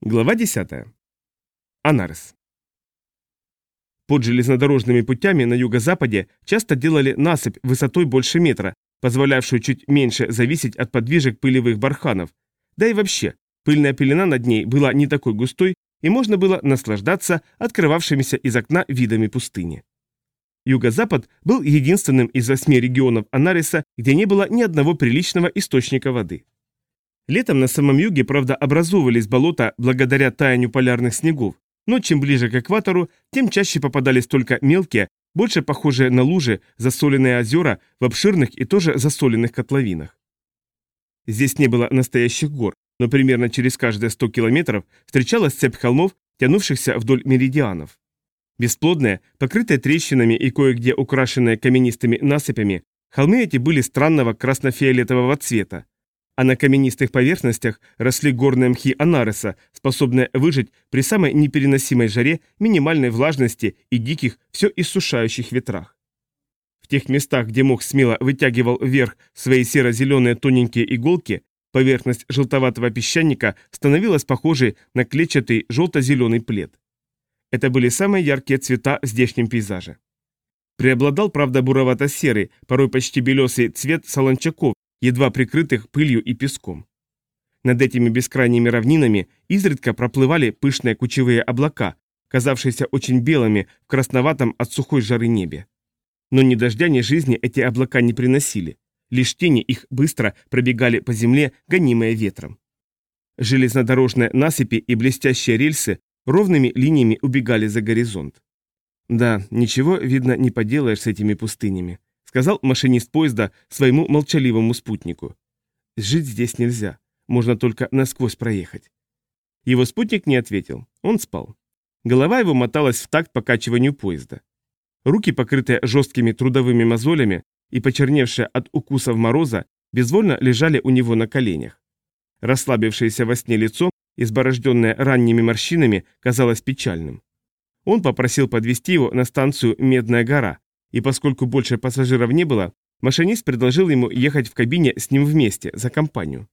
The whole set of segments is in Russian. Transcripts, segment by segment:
Глава 10. Анарес. Под железнодорожными путями на юго-западе часто делали насыпь высотой больше метра, позволявшую чуть меньше зависеть от подвижек пылевых барханов. Да и вообще, пыльная пелена над ней была не такой густой, и можно было наслаждаться открывавшимися из окна видами пустыни. Юго-запад был единственным из восьми регионов Анариса, где не было ни одного приличного источника воды. Летом на самом юге, правда, образовывались болота благодаря таянию полярных снегов, но чем ближе к экватору, тем чаще попадались только мелкие, больше похожие на лужи, засоленные озера в обширных и тоже засоленных котловинах. Здесь не было настоящих гор, но примерно через каждые 100 километров встречалась цепь холмов, тянувшихся вдоль меридианов. Бесплодные, покрытые трещинами и кое-где украшенные каменистыми насыпями, холмы эти были странного красно-фиолетового цвета, а на каменистых поверхностях росли горные мхи анареса, способные выжить при самой непереносимой жаре, минимальной влажности и диких, все иссушающих ветрах. В тех местах, где мох смело вытягивал вверх свои серо-зеленые тоненькие иголки, поверхность желтоватого песчаника становилась похожей на клетчатый желто-зеленый плед. Это были самые яркие цвета в здешнем пейзаже. Преобладал, правда, буровато-серый, порой почти белесый цвет солончаков, едва прикрытых пылью и песком. Над этими бескрайними равнинами изредка проплывали пышные кучевые облака, казавшиеся очень белыми в красноватом от сухой жары небе. Но ни дождя, ни жизни эти облака не приносили. Лишь тени их быстро пробегали по земле, гонимые ветром. Железнодорожные насыпи и блестящие рельсы ровными линиями убегали за горизонт. Да, ничего, видно, не поделаешь с этими пустынями сказал машинист поезда своему молчаливому спутнику. Жить здесь нельзя, можно только насквозь проехать. Его спутник не ответил, он спал. Голова его моталась в такт покачиванию поезда. Руки, покрытые жесткими трудовыми мозолями и почерневшие от укусов мороза, безвольно лежали у него на коленях. Расслабившееся во сне лицо, изборожденное ранними морщинами, казалось печальным. Он попросил подвести его на станцию Медная гора, и поскольку больше пассажиров не было, машинист предложил ему ехать в кабине с ним вместе, за компанию.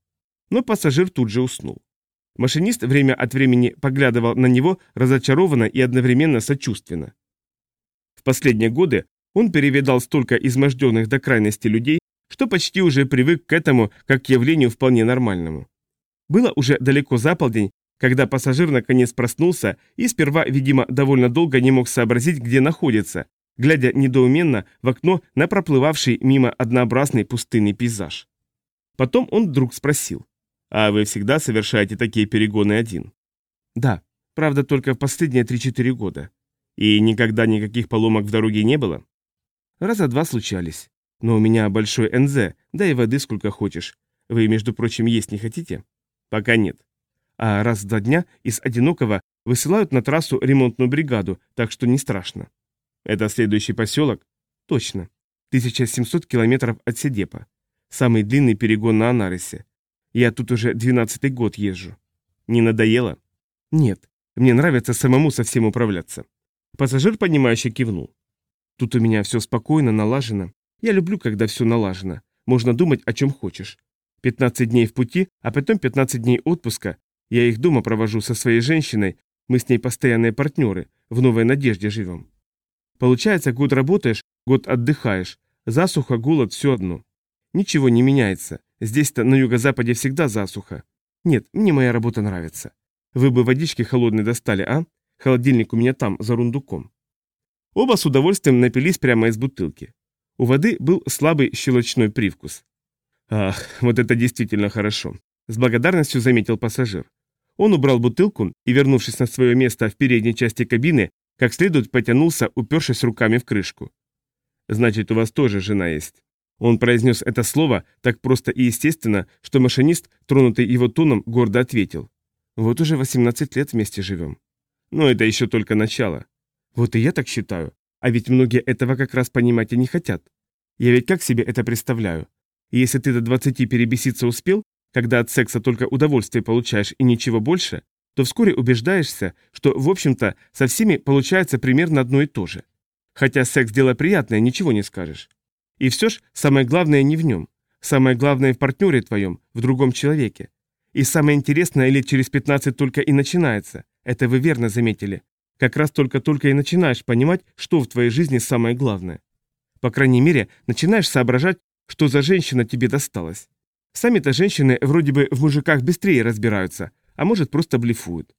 Но пассажир тут же уснул. Машинист время от времени поглядывал на него разочарованно и одновременно сочувственно. В последние годы он перевидал столько изможденных до крайности людей, что почти уже привык к этому как к явлению вполне нормальному. Было уже далеко за полдень, когда пассажир наконец проснулся и сперва, видимо, довольно долго не мог сообразить, где находится, глядя недоуменно в окно на проплывавший мимо однообразный пустынный пейзаж. Потом он вдруг спросил, «А вы всегда совершаете такие перегоны один?» «Да, правда, только в последние 3-4 года. И никогда никаких поломок в дороге не было?» «Раза два случались. Но у меня большой НЗ, да и воды сколько хочешь. Вы, между прочим, есть не хотите?» «Пока нет. А раз в два дня из одинокого высылают на трассу ремонтную бригаду, так что не страшно. Это следующий поселок? Точно. 1700 километров от Седепа. Самый длинный перегон на Анарисе. Я тут уже 12 год езжу. Не надоело? Нет. Мне нравится самому со всем управляться. Пассажир, понимающе кивнул. Тут у меня все спокойно, налажено. Я люблю, когда все налажено. Можно думать, о чем хочешь. 15 дней в пути, а потом 15 дней отпуска. Я их дома провожу со своей женщиной. Мы с ней постоянные партнеры. В Новой Надежде живем. Получается, год работаешь, год отдыхаешь. Засуха, голод, все одно. Ничего не меняется. Здесь-то на юго-западе всегда засуха. Нет, мне моя работа нравится. Вы бы водички холодной достали, а? Холодильник у меня там, за рундуком. Оба с удовольствием напились прямо из бутылки. У воды был слабый щелочной привкус. Ах, вот это действительно хорошо. С благодарностью заметил пассажир. Он убрал бутылку и, вернувшись на свое место в передней части кабины, как следует потянулся, упершись руками в крышку. «Значит, у вас тоже жена есть». Он произнес это слово так просто и естественно, что машинист, тронутый его тоном, гордо ответил. «Вот уже 18 лет вместе живем». «Но это еще только начало». «Вот и я так считаю. А ведь многие этого как раз понимать и не хотят. Я ведь как себе это представляю? если ты до 20 перебеситься успел, когда от секса только удовольствие получаешь и ничего больше, то вскоре убеждаешься, что, в общем-то, со всеми получается примерно одно и то же. Хотя секс – дело приятное, ничего не скажешь. И все ж, самое главное не в нем. Самое главное в партнере твоем, в другом человеке. И самое интересное лет через 15 только и начинается. Это вы верно заметили. Как раз только-только и начинаешь понимать, что в твоей жизни самое главное. По крайней мере, начинаешь соображать, что за женщина тебе досталась. Сами-то женщины вроде бы в мужиках быстрее разбираются, а может просто блефуют.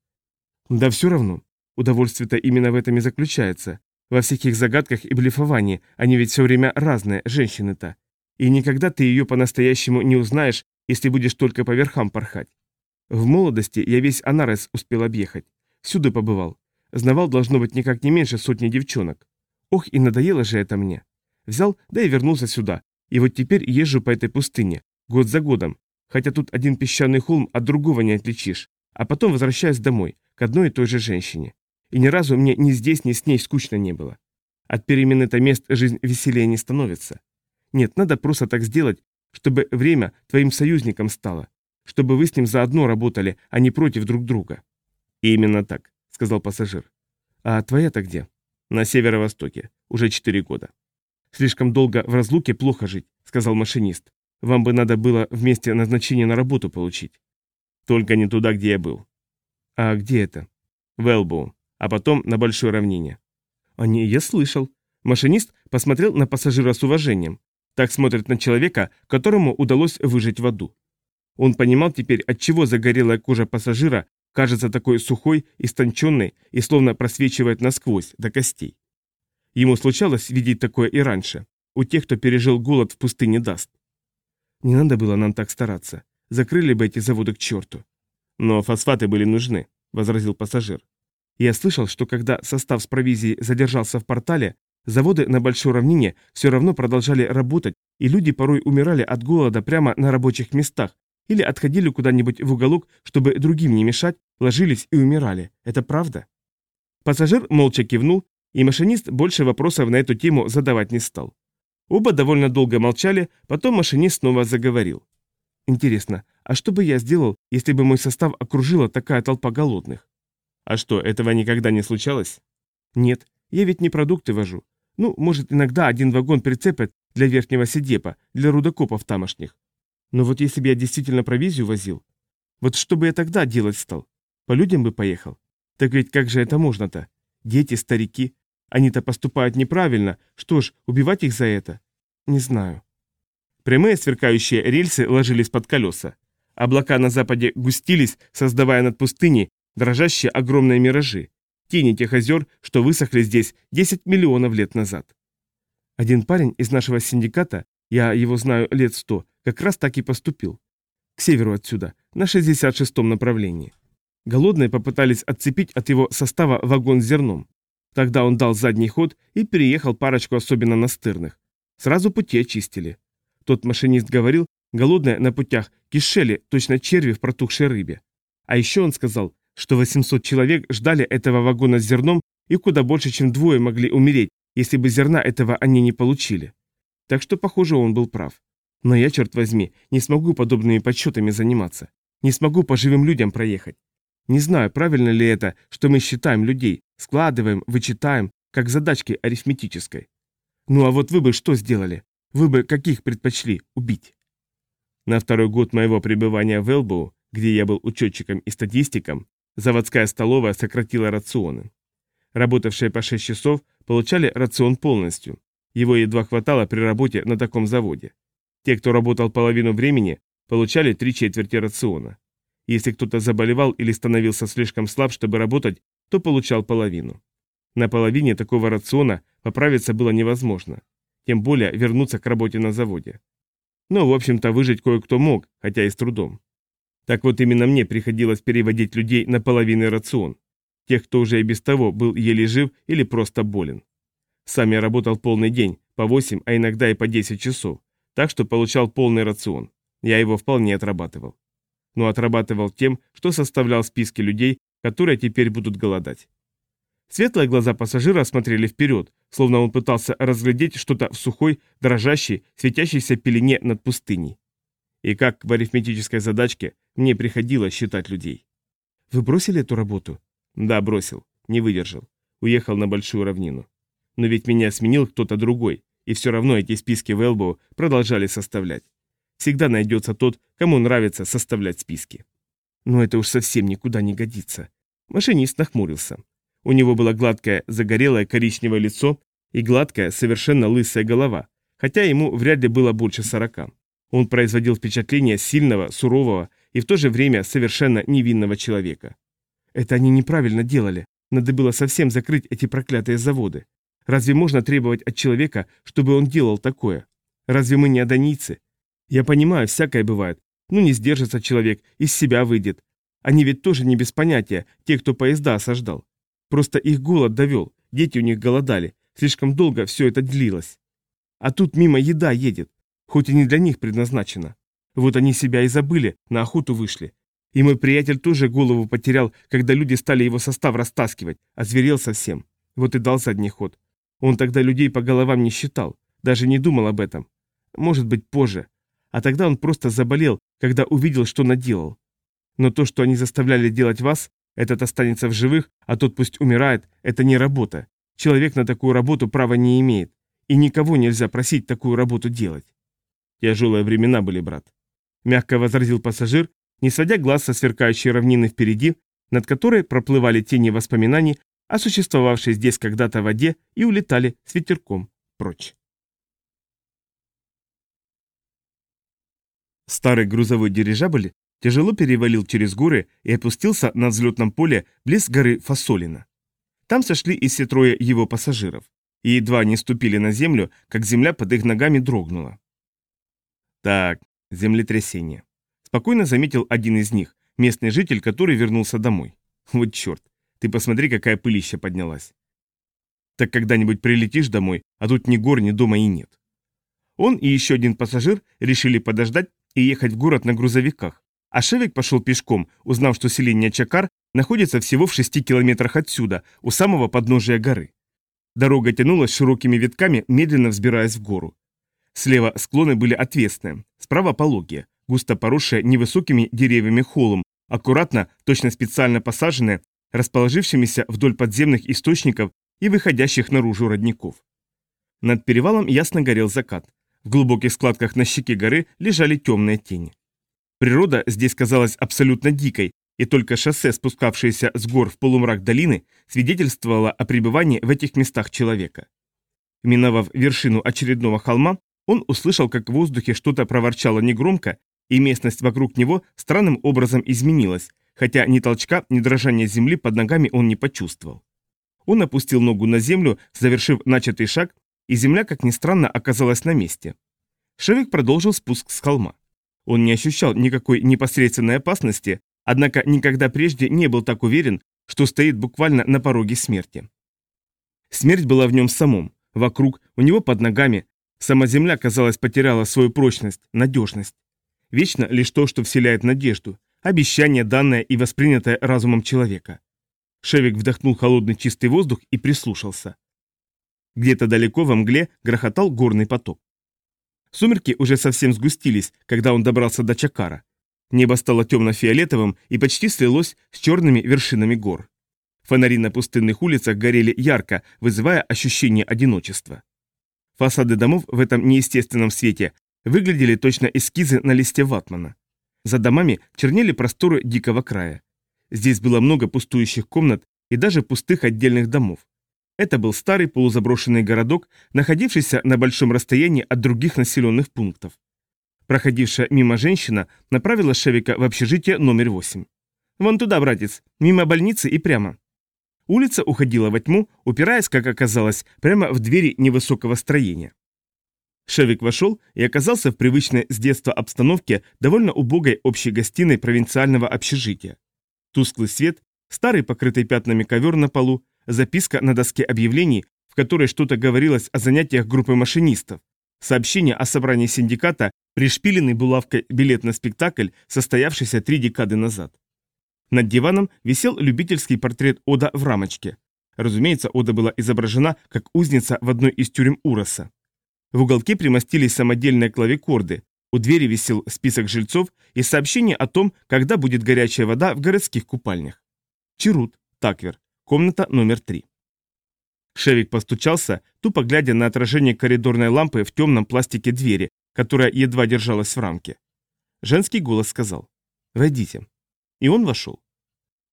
Да все равно. Удовольствие-то именно в этом и заключается. Во всех их загадках и блефовании, они ведь все время разные, женщины-то. И никогда ты ее по-настоящему не узнаешь, если будешь только по верхам порхать. В молодости я весь Анарес успел объехать. Всюду побывал. Знавал, должно быть, никак не меньше сотни девчонок. Ох, и надоело же это мне. Взял, да и вернулся сюда. И вот теперь езжу по этой пустыне, год за годом. Хотя тут один песчаный холм от другого не отличишь. А потом возвращаюсь домой, к одной и той же женщине. И ни разу мне ни здесь, ни с ней скучно не было. От перемены-то мест жизнь веселее не становится. Нет, надо просто так сделать, чтобы время твоим союзником стало, чтобы вы с ним заодно работали, а не против друг друга. И именно так, сказал пассажир. А твоя-то где? На северо-востоке, уже четыре года. Слишком долго в разлуке плохо жить, сказал машинист. Вам бы надо было вместе назначение на работу получить. Только не туда, где я был. А где это? В Элбоу, а потом на Большой равнине. А не, я слышал. Машинист посмотрел на пассажира с уважением. Так смотрит на человека, которому удалось выжить в аду. Он понимал теперь, отчего загорелая кожа пассажира кажется такой сухой, истонченной и словно просвечивает насквозь, до костей. Ему случалось видеть такое и раньше, у тех, кто пережил голод в пустыне Даст. Не надо было нам так стараться. Закрыли бы эти заводы к черту. Но фосфаты были нужны, возразил пассажир. Я слышал, что когда состав с провизией задержался в портале, Заводы на большой равнине все равно продолжали работать, и люди порой умирали от голода прямо на рабочих местах или отходили куда-нибудь в уголок, чтобы другим не мешать, ложились и умирали. Это правда? Пассажир молча кивнул, и машинист больше вопросов на эту тему задавать не стал. Оба довольно долго молчали, потом машинист снова заговорил. «Интересно, а что бы я сделал, если бы мой состав окружила такая толпа голодных?» «А что, этого никогда не случалось?» «Нет, я ведь не продукты вожу. Ну, может, иногда один вагон прицепят для верхнего сидепа, для рудокопов тамошних. Но вот если бы я действительно провизию возил, вот что бы я тогда делать стал? По людям бы поехал? Так ведь как же это можно-то? Дети, старики. Они-то поступают неправильно. Что ж, убивать их за это? Не знаю. Прямые сверкающие рельсы ложились под колеса. Облака на западе густились, создавая над пустыней дрожащие огромные миражи тени тех озер, что высохли здесь 10 миллионов лет назад. Один парень из нашего синдиката, я его знаю лет сто, как раз так и поступил. К северу отсюда, на 66-м направлении. Голодные попытались отцепить от его состава вагон с зерном. Тогда он дал задний ход и переехал парочку особенно настырных. Сразу пути очистили. Тот машинист говорил, голодные на путях кишели, точно черви в протухшей рыбе. А еще он сказал, что 800 человек ждали этого вагона с зерном и куда больше, чем двое могли умереть, если бы зерна этого они не получили. Так что, похоже, он был прав. Но я, черт возьми, не смогу подобными подсчетами заниматься. Не смогу по живым людям проехать. Не знаю, правильно ли это, что мы считаем людей, складываем, вычитаем, как задачки арифметической. Ну а вот вы бы что сделали? Вы бы каких предпочли убить? На второй год моего пребывания в Элбоу, где я был учетчиком и статистиком, Заводская столовая сократила рационы. Работавшие по 6 часов получали рацион полностью. Его едва хватало при работе на таком заводе. Те, кто работал половину времени, получали три четверти рациона. Если кто-то заболевал или становился слишком слаб, чтобы работать, то получал половину. На половине такого рациона поправиться было невозможно. Тем более вернуться к работе на заводе. Но, в общем-то, выжить кое-кто мог, хотя и с трудом. Так вот именно мне приходилось переводить людей на половинный рацион. Тех, кто уже и без того был еле жив или просто болен. Сам я работал полный день, по 8, а иногда и по 10 часов, так что получал полный рацион. Я его вполне отрабатывал. Но отрабатывал тем, что составлял списки людей, которые теперь будут голодать. Светлые глаза пассажира смотрели вперед, словно он пытался разглядеть что-то в сухой, дрожащей, светящейся пелене над пустыней. И как в арифметической задачке мне приходилось считать людей. Вы бросили эту работу? Да, бросил. Не выдержал. Уехал на большую равнину. Но ведь меня сменил кто-то другой, и все равно эти списки в Элбоу продолжали составлять. Всегда найдется тот, кому нравится составлять списки. Но это уж совсем никуда не годится. Машинист нахмурился. У него было гладкое, загорелое коричневое лицо и гладкая, совершенно лысая голова, хотя ему вряд ли было больше сорока. Он производил впечатление сильного, сурового и в то же время совершенно невинного человека. Это они неправильно делали. Надо было совсем закрыть эти проклятые заводы. Разве можно требовать от человека, чтобы он делал такое? Разве мы не адонийцы? Я понимаю, всякое бывает. Ну не сдержится человек, из себя выйдет. Они ведь тоже не без понятия, те, кто поезда осаждал. Просто их голод довел, дети у них голодали, слишком долго все это длилось. А тут мимо еда едет, хоть и не для них предназначена. Вот они себя и забыли, на охоту вышли. И мой приятель тоже голову потерял, когда люди стали его состав растаскивать, озверел совсем. Вот и дал задний ход. Он тогда людей по головам не считал, даже не думал об этом. Может быть, позже. А тогда он просто заболел, когда увидел, что наделал. Но то, что они заставляли делать вас, этот останется в живых, а тот пусть умирает, это не работа. Человек на такую работу права не имеет. И никого нельзя просить такую работу делать. Тяжелые времена были, брат. Мягко возразил пассажир, не сводя глаз со сверкающей равнины впереди, над которой проплывали тени воспоминаний о существовавшей здесь когда-то воде и улетали с ветерком прочь. Старый грузовой дирижабль тяжело перевалил через горы и опустился на взлетном поле близ горы Фасолина. Там сошли и все трое его пассажиров, и едва не ступили на землю, как земля под их ногами дрогнула. Так, землетрясение. Спокойно заметил один из них, местный житель, который вернулся домой. Вот черт, ты посмотри, какая пылища поднялась. Так когда-нибудь прилетишь домой, а тут ни гор, ни дома и нет. Он и еще один пассажир решили подождать и ехать в город на грузовиках, а Шевик пошел пешком, узнав, что селение Чакар находится всего в шести километрах отсюда, у самого подножия горы. Дорога тянулась широкими витками, медленно взбираясь в гору. Слева склоны были отвесные, справа пологие, густо поросшие невысокими деревьями холм, аккуратно, точно специально посаженные, расположившимися вдоль подземных источников и выходящих наружу родников. Над перевалом ясно горел закат. В глубоких складках на щеке горы лежали темные тени. Природа здесь казалась абсолютно дикой, и только шоссе, спускавшееся с гор в полумрак долины, свидетельствовало о пребывании в этих местах человека. Миновав вершину очередного холма, он услышал, как в воздухе что-то проворчало негромко, и местность вокруг него странным образом изменилась, хотя ни толчка, ни дрожания земли под ногами он не почувствовал. Он опустил ногу на землю, завершив начатый шаг, и земля, как ни странно, оказалась на месте. Шевик продолжил спуск с холма. Он не ощущал никакой непосредственной опасности, однако никогда прежде не был так уверен, что стоит буквально на пороге смерти. Смерть была в нем самом, вокруг, у него под ногами. Сама земля, казалось, потеряла свою прочность, надежность. Вечно лишь то, что вселяет надежду, обещание, данное и воспринятое разумом человека. Шевик вдохнул холодный чистый воздух и прислушался. Где-то далеко во мгле грохотал горный поток. Сумерки уже совсем сгустились, когда он добрался до Чакара. Небо стало темно-фиолетовым и почти слилось с черными вершинами гор. Фонари на пустынных улицах горели ярко, вызывая ощущение одиночества. Фасады домов в этом неестественном свете выглядели точно эскизы на листе ватмана. За домами чернели просторы дикого края. Здесь было много пустующих комнат и даже пустых отдельных домов. Это был старый полузаброшенный городок, находившийся на большом расстоянии от других населенных пунктов. Проходившая мимо женщина направила Шевика в общежитие номер 8. «Вон туда, братец, мимо больницы и прямо». Улица уходила во тьму, упираясь, как оказалось, прямо в двери невысокого строения. Шевик вошел и оказался в привычной с детства обстановке довольно убогой общей гостиной провинциального общежития. Тусклый свет, старый покрытый пятнами ковер на полу, записка на доске объявлений, в которой что-то говорилось о занятиях группы машинистов, сообщение о собрании синдиката, пришпиленный булавкой билет на спектакль, состоявшийся три декады назад. Над диваном висел любительский портрет Ода в рамочке. Разумеется, Ода была изображена как узница в одной из тюрем Уроса. В уголке примостились самодельные клавикорды, у двери висел список жильцов и сообщение о том, когда будет горячая вода в городских купальнях. Чарут, Таквер, Комната номер три. Шевик постучался, тупо глядя на отражение коридорной лампы в темном пластике двери, которая едва держалась в рамке. Женский голос сказал «Войдите». И он вошел.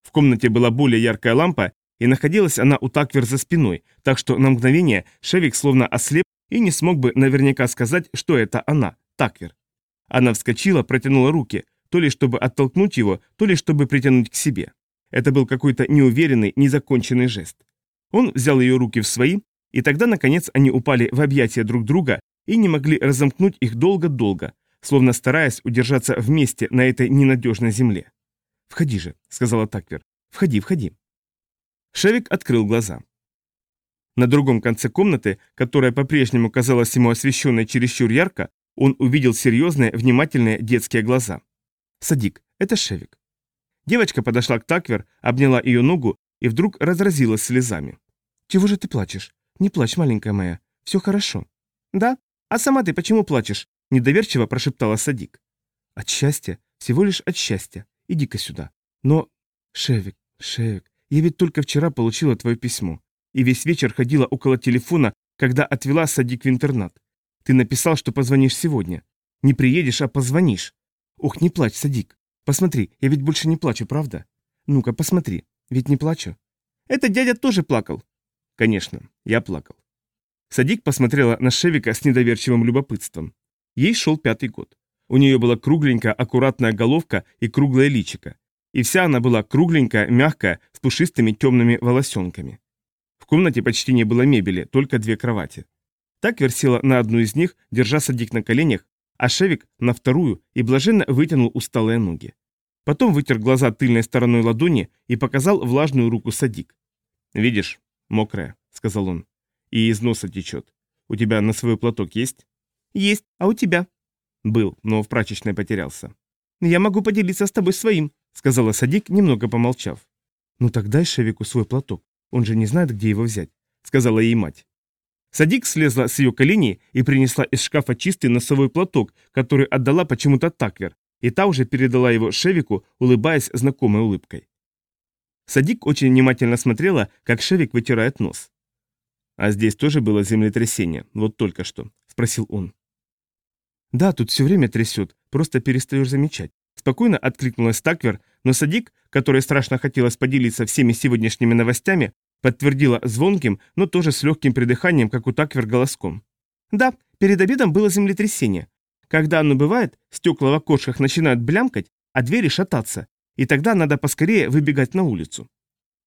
В комнате была более яркая лампа, и находилась она у Таквер за спиной, так что на мгновение Шевик словно ослеп и не смог бы наверняка сказать, что это она, Таквер. Она вскочила, протянула руки, то ли чтобы оттолкнуть его, то ли чтобы притянуть к себе. Это был какой-то неуверенный, незаконченный жест. Он взял ее руки в свои, и тогда, наконец, они упали в объятия друг друга и не могли разомкнуть их долго-долго, словно стараясь удержаться вместе на этой ненадежной земле. «Входи же», — сказала Таквер. «Входи, входи». Шевик открыл глаза. На другом конце комнаты, которая по-прежнему казалась ему освещенной чересчур ярко, он увидел серьезные, внимательные детские глаза. «Садик, это Шевик». Девочка подошла к Таквер, обняла ее ногу и вдруг разразилась слезами. «Чего же ты плачешь? Не плачь, маленькая моя. Все хорошо». «Да? А сама ты почему плачешь?» – недоверчиво прошептала Садик. «От счастья. Всего лишь от счастья. Иди-ка сюда. Но... Шевик, Шевик, я ведь только вчера получила твое письмо. И весь вечер ходила около телефона, когда отвела Садик в интернат. Ты написал, что позвонишь сегодня. Не приедешь, а позвонишь. Ох, не плачь, Садик. Посмотри, я ведь больше не плачу, правда? Ну-ка, посмотри. Ведь не плачу. Это дядя тоже плакал. Конечно, я плакал. Садик посмотрела на Шевика с недоверчивым любопытством. Ей шел пятый год. У нее была кругленькая, аккуратная головка и круглое личико. И вся она была кругленькая, мягкая, с пушистыми темными волосенками. В комнате почти не было мебели, только две кровати. Так версила на одну из них, держа Садик на коленях, а Шевик на вторую и блаженно вытянул усталые ноги. Потом вытер глаза тыльной стороной ладони и показал влажную руку Садик. «Видишь, мокрая», — сказал он, — «и из носа течет. У тебя на свой платок есть?» «Есть, а у тебя?» «Был, но в прачечной потерялся». «Я могу поделиться с тобой своим», — сказала Садик, немного помолчав. «Ну так дай Шевику свой платок, он же не знает, где его взять», — сказала ей мать. Садик слезла с ее колени и принесла из шкафа чистый носовой платок, который отдала почему-то Таквер, и та уже передала его Шевику, улыбаясь знакомой улыбкой. Садик очень внимательно смотрела, как Шевик вытирает нос. «А здесь тоже было землетрясение, вот только что», — спросил он. «Да, тут все время трясет, просто перестаешь замечать». Спокойно откликнулась Таквер, но Садик, которой страшно хотелось поделиться всеми сегодняшними новостями, подтвердила звонким, но тоже с легким придыханием, как у Таквер голоском. Да, перед обедом было землетрясение. Когда оно бывает, стекла в окошках начинают блямкать, а двери шататься, и тогда надо поскорее выбегать на улицу.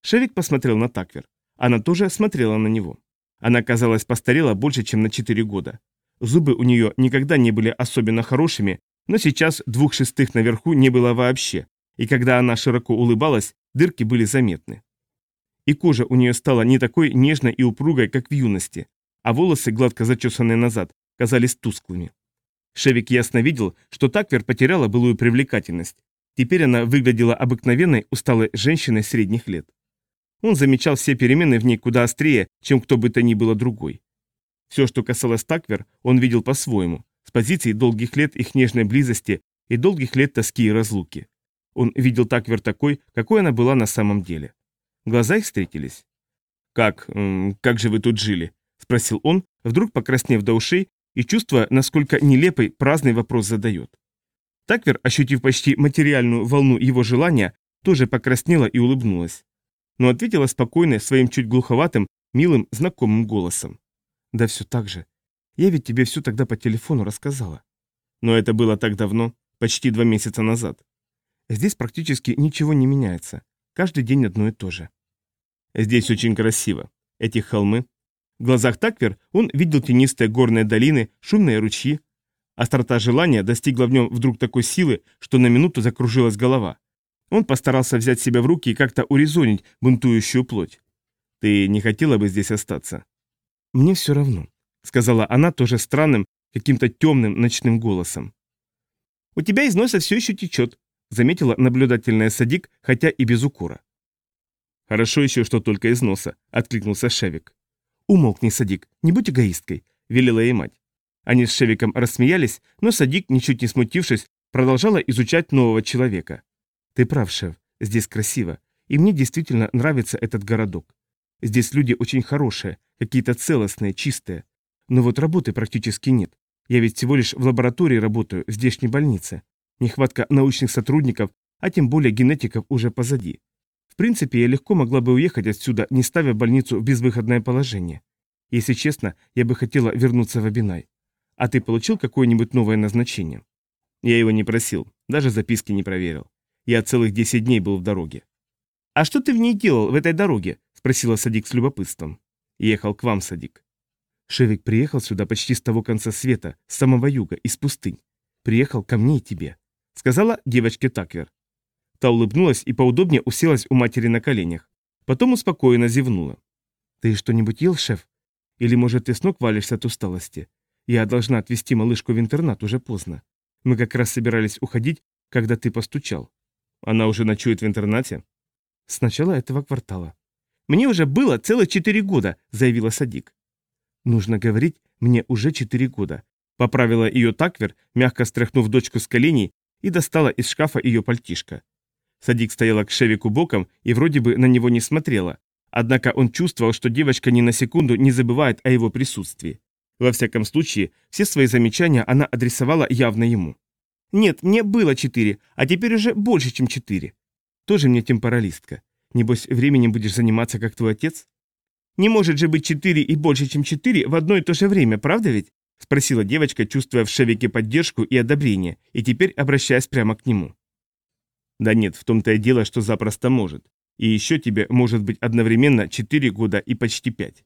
Шевик посмотрел на Таквер. Она тоже смотрела на него. Она, казалось, постарела больше, чем на 4 года. Зубы у нее никогда не были особенно хорошими, но сейчас двух шестых наверху не было вообще, и когда она широко улыбалась, дырки были заметны и кожа у нее стала не такой нежной и упругой, как в юности, а волосы, гладко зачесанные назад, казались тусклыми. Шевик ясно видел, что Таквер потеряла былую привлекательность. Теперь она выглядела обыкновенной, усталой женщиной средних лет. Он замечал все перемены в ней куда острее, чем кто бы то ни было другой. Все, что касалось Таквер, он видел по-своему, с позиции долгих лет их нежной близости и долгих лет тоски и разлуки. Он видел Таквер такой, какой она была на самом деле. Глаза их встретились. «Как... как же вы тут жили?» – спросил он, вдруг покраснев до ушей и чувствуя, насколько нелепый, праздный вопрос задает. Таквер, ощутив почти материальную волну его желания, тоже покраснела и улыбнулась. Но ответила спокойно, своим чуть глуховатым, милым, знакомым голосом. «Да все так же. Я ведь тебе все тогда по телефону рассказала». Но это было так давно, почти два месяца назад. Здесь практически ничего не меняется. Каждый день одно и то же. Здесь очень красиво. Эти холмы. В глазах Таквер он видел тенистые горные долины, шумные ручьи. Острота желания достигла в нем вдруг такой силы, что на минуту закружилась голова. Он постарался взять себя в руки и как-то урезонить бунтующую плоть. «Ты не хотела бы здесь остаться?» «Мне все равно», — сказала она тоже странным, каким-то темным ночным голосом. «У тебя из носа все еще течет», — заметила наблюдательная Садик, хотя и без укора. «Хорошо еще, что только из носа», — откликнулся Шевик. «Умолкни, Садик, не будь эгоисткой», — велела ей мать. Они с Шевиком рассмеялись, но Садик, ничуть не смутившись, продолжала изучать нового человека. «Ты прав, Шев, здесь красиво, и мне действительно нравится этот городок. Здесь люди очень хорошие, какие-то целостные, чистые. Но вот работы практически нет. Я ведь всего лишь в лаборатории работаю, в здешней больнице. Нехватка научных сотрудников а тем более генетиков уже позади. Принципе, я легко могла бы уехать отсюда, не ставя больницу в безвыходное положение. Если честно, я бы хотела вернуться в Абинай. А ты получил какое-нибудь новое назначение? Я его не просил, даже записки не проверил. Я целых 10 дней был в дороге. «А что ты в ней делал, в этой дороге?» – спросила Садик с любопытством. «Ехал к вам, Садик». Шевик приехал сюда почти с того конца света, с самого юга, из пустынь. Приехал ко мне и тебе», — сказала девочке Таквер. Та улыбнулась и поудобнее уселась у матери на коленях. Потом успокоенно зевнула. «Ты что-нибудь ел, шеф? Или, может, ты с ног валишься от усталости? Я должна отвезти малышку в интернат, уже поздно. Мы как раз собирались уходить, когда ты постучал. Она уже ночует в интернате?» «С начала этого квартала». «Мне уже было целых четыре года», — заявила Садик. «Нужно говорить, мне уже четыре года. Поправила ее таквер, мягко стряхнув дочку с коленей, и достала из шкафа ее пальтишко. Садик стояла к Шевику боком и вроде бы на него не смотрела, однако он чувствовал, что девочка ни на секунду не забывает о его присутствии. Во всяком случае, все свои замечания она адресовала явно ему. «Нет, мне было четыре, а теперь уже больше, чем четыре. Тоже мне темпоралистка. Небось, временем будешь заниматься, как твой отец?» «Не может же быть четыре и больше, чем четыре в одно и то же время, правда ведь?» — спросила девочка, чувствуя в Шевике поддержку и одобрение, и теперь обращаясь прямо к нему. «Да нет, в том-то и дело, что запросто может. И еще тебе может быть одновременно 4 года и почти 5».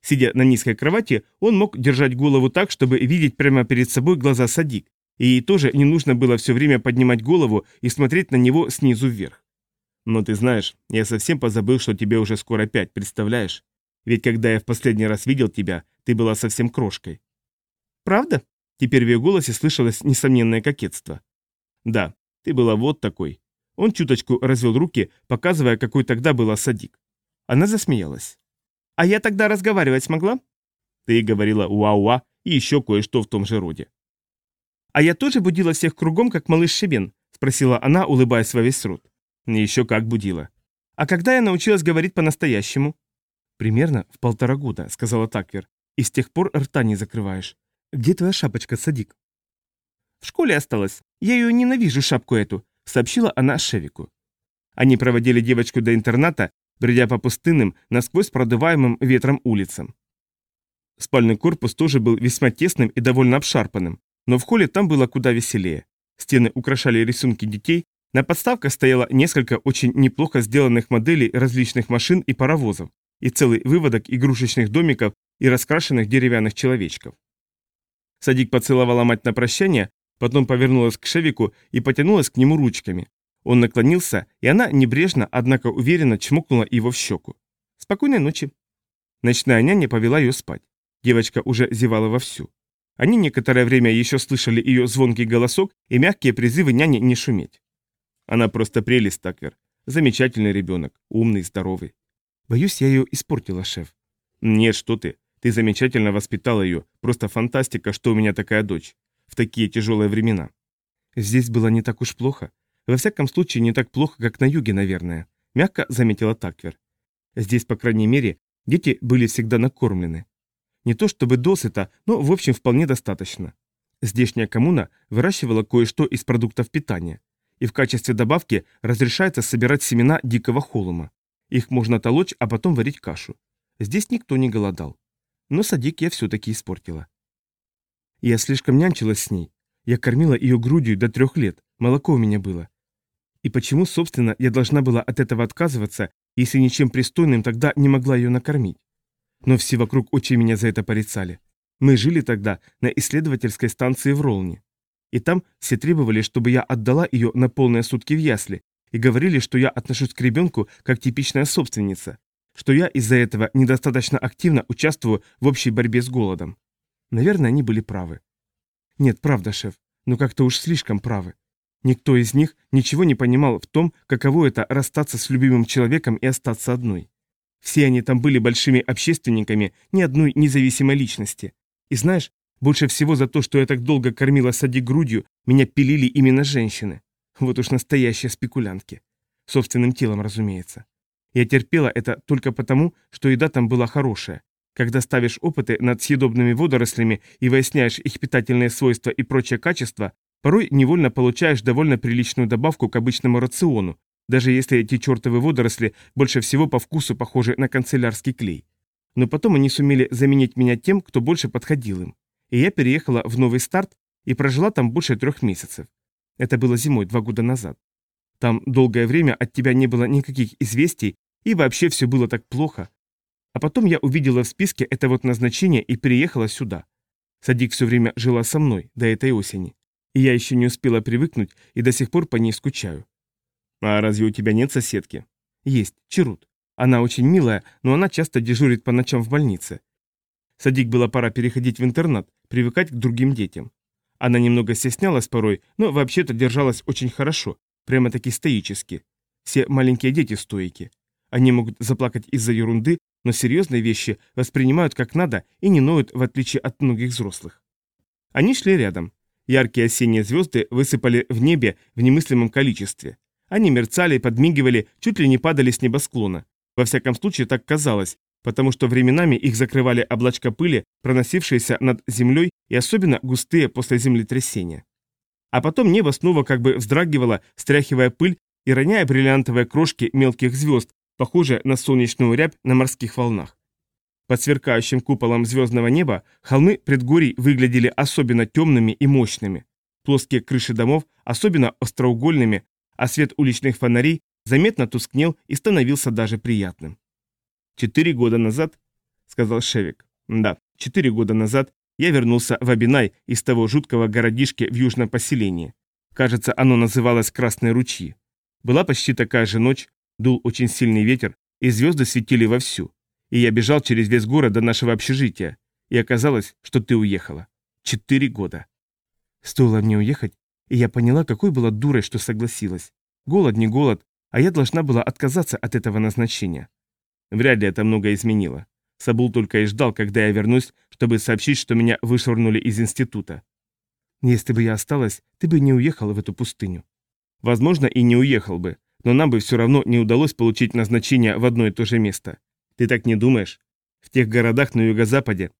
Сидя на низкой кровати, он мог держать голову так, чтобы видеть прямо перед собой глаза Садик, и ей тоже не нужно было все время поднимать голову и смотреть на него снизу вверх. «Но ты знаешь, я совсем позабыл, что тебе уже скоро пять, представляешь? Ведь когда я в последний раз видел тебя, ты была совсем крошкой. Правда? Теперь в ее голосе слышалось несомненное кокетство. Да, ты была вот такой. Он чуточку развел руки, показывая, какой тогда была садик. Она засмеялась. А я тогда разговаривать смогла? Ты говорила уа-уа и еще кое-что в том же роде. А я тоже будила всех кругом, как малыш Шебен? Спросила она, улыбаясь во весь рот. Еще как будила. А когда я научилась говорить по-настоящему? Примерно в полтора года, сказала Таквер. И с тех пор рта не закрываешь. «Где твоя шапочка, Садик?» «В школе осталась. Я ее ненавижу, шапку эту», — сообщила она Шевику. Они проводили девочку до интерната, бредя по пустынным, насквозь продуваемым ветром улицам. Спальный корпус тоже был весьма тесным и довольно обшарпанным, но в холле там было куда веселее. Стены украшали рисунки детей, на подставках стояло несколько очень неплохо сделанных моделей различных машин и паровозов, и целый выводок игрушечных домиков и раскрашенных деревянных человечков. Садик поцеловала мать на прощание, потом повернулась к Шевику и потянулась к нему ручками. Он наклонился, и она небрежно, однако уверенно чмокнула его в щеку. «Спокойной ночи». Ночная няня повела ее спать. Девочка уже зевала вовсю. Они некоторое время еще слышали ее звонкий голосок и мягкие призывы няни не шуметь. Она просто прелесть, Таквер. Замечательный ребенок, умный, здоровый. Боюсь, я ее испортила, шеф. Нет, что ты. Ты замечательно воспитала ее. Просто фантастика, что у меня такая дочь. В такие тяжелые времена. Здесь было не так уж плохо. Во всяком случае, не так плохо, как на юге, наверное. Мягко заметила Таквер. Здесь, по крайней мере, дети были всегда накормлены. Не то чтобы досыта, но, в общем, вполне достаточно. Здешняя коммуна выращивала кое-что из продуктов питания. И в качестве добавки разрешается собирать семена дикого холума. Их можно толочь, а потом варить кашу. Здесь никто не голодал но садик я все-таки испортила. Я слишком нянчилась с ней. Я кормила ее грудью до трех лет, молоко у меня было. И почему, собственно, я должна была от этого отказываться, если ничем пристойным тогда не могла ее накормить? Но все вокруг очень меня за это порицали. Мы жили тогда на исследовательской станции в Ролне. И там все требовали, чтобы я отдала ее на полные сутки в ясли, и говорили, что я отношусь к ребенку как типичная собственница, что я из-за этого недостаточно активно участвую в общей борьбе с голодом. Наверное, они были правы. Нет, правда, шеф, но как-то уж слишком правы. Никто из них ничего не понимал в том, каково это расстаться с любимым человеком и остаться одной. Все они там были большими общественниками ни одной независимой личности. И знаешь, больше всего за то, что я так долго кормила Сади грудью, меня пилили именно женщины. Вот уж настоящие спекулянтки. Собственным телом, разумеется. Я терпела это только потому, что еда там была хорошая. Когда ставишь опыты над съедобными водорослями и выясняешь их питательные свойства и прочие качества, порой невольно получаешь довольно приличную добавку к обычному рациону, даже если эти чертовы водоросли больше всего по вкусу похожи на канцелярский клей. Но потом они сумели заменить меня тем, кто больше подходил им. И я переехала в новый старт и прожила там больше трех месяцев. Это было зимой, два года назад. Там долгое время от тебя не было никаких известий, и вообще все было так плохо. А потом я увидела в списке это вот назначение и переехала сюда. Садик все время жила со мной до этой осени. И я еще не успела привыкнуть и до сих пор по ней скучаю. А разве у тебя нет соседки? Есть, Чарут. Она очень милая, но она часто дежурит по ночам в больнице. Садик было пора переходить в интернат, привыкать к другим детям. Она немного стеснялась порой, но вообще-то держалась очень хорошо, прямо-таки стоически. Все маленькие дети стойки. Они могут заплакать из-за ерунды, но серьезные вещи воспринимают как надо и не ноют, в отличие от многих взрослых. Они шли рядом. Яркие осенние звезды высыпали в небе в немыслимом количестве. Они мерцали, подмигивали, чуть ли не падали с небосклона. Во всяком случае, так казалось, потому что временами их закрывали облачка пыли, проносившиеся над землей и особенно густые после землетрясения. А потом небо снова как бы вздрагивало, стряхивая пыль и роняя бриллиантовые крошки мелких звезд, похожие на солнечную рябь на морских волнах. Под сверкающим куполом звездного неба холмы предгорий выглядели особенно темными и мощными. Плоские крыши домов особенно остроугольными, а свет уличных фонарей заметно тускнел и становился даже приятным. «Четыре года назад», — сказал Шевик, — «да, четыре года назад я вернулся в Абинай из того жуткого городишки в южном поселении. Кажется, оно называлось Красные ручьи. Была почти такая же ночь, дул очень сильный ветер, и звезды светили вовсю и я бежал через весь город до нашего общежития, и оказалось, что ты уехала. Четыре года. Стоило мне уехать, и я поняла, какой была дурой, что согласилась. Голод не голод, а я должна была отказаться от этого назначения. Вряд ли это много изменило. Сабул только и ждал, когда я вернусь, чтобы сообщить, что меня вышвырнули из института. Если бы я осталась, ты бы не уехала в эту пустыню. Возможно, и не уехал бы, но нам бы все равно не удалось получить назначение в одно и то же место. Ты так не думаешь? В тех городах на юго-западе.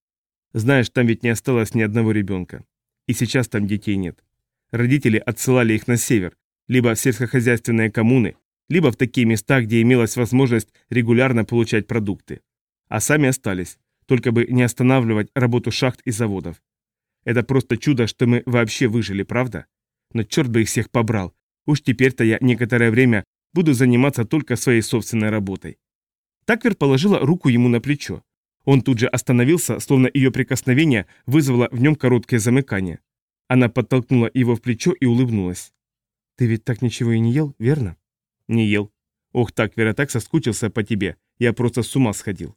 Знаешь, там ведь не осталось ни одного ребенка. И сейчас там детей нет. Родители отсылали их на север, либо в сельскохозяйственные коммуны, либо в такие места, где имелась возможность регулярно получать продукты. А сами остались, только бы не останавливать работу шахт и заводов. Это просто чудо, что мы вообще выжили, правда? Но черт бы их всех побрал. Уж теперь-то я некоторое время буду заниматься только своей собственной работой. Таквер положила руку ему на плечо. Он тут же остановился, словно ее прикосновение вызвало в нем короткое замыкание. Она подтолкнула его в плечо и улыбнулась. «Ты ведь так ничего и не ел, верно?» «Не ел. Ох, Таквер, я так соскучился по тебе. Я просто с ума сходил».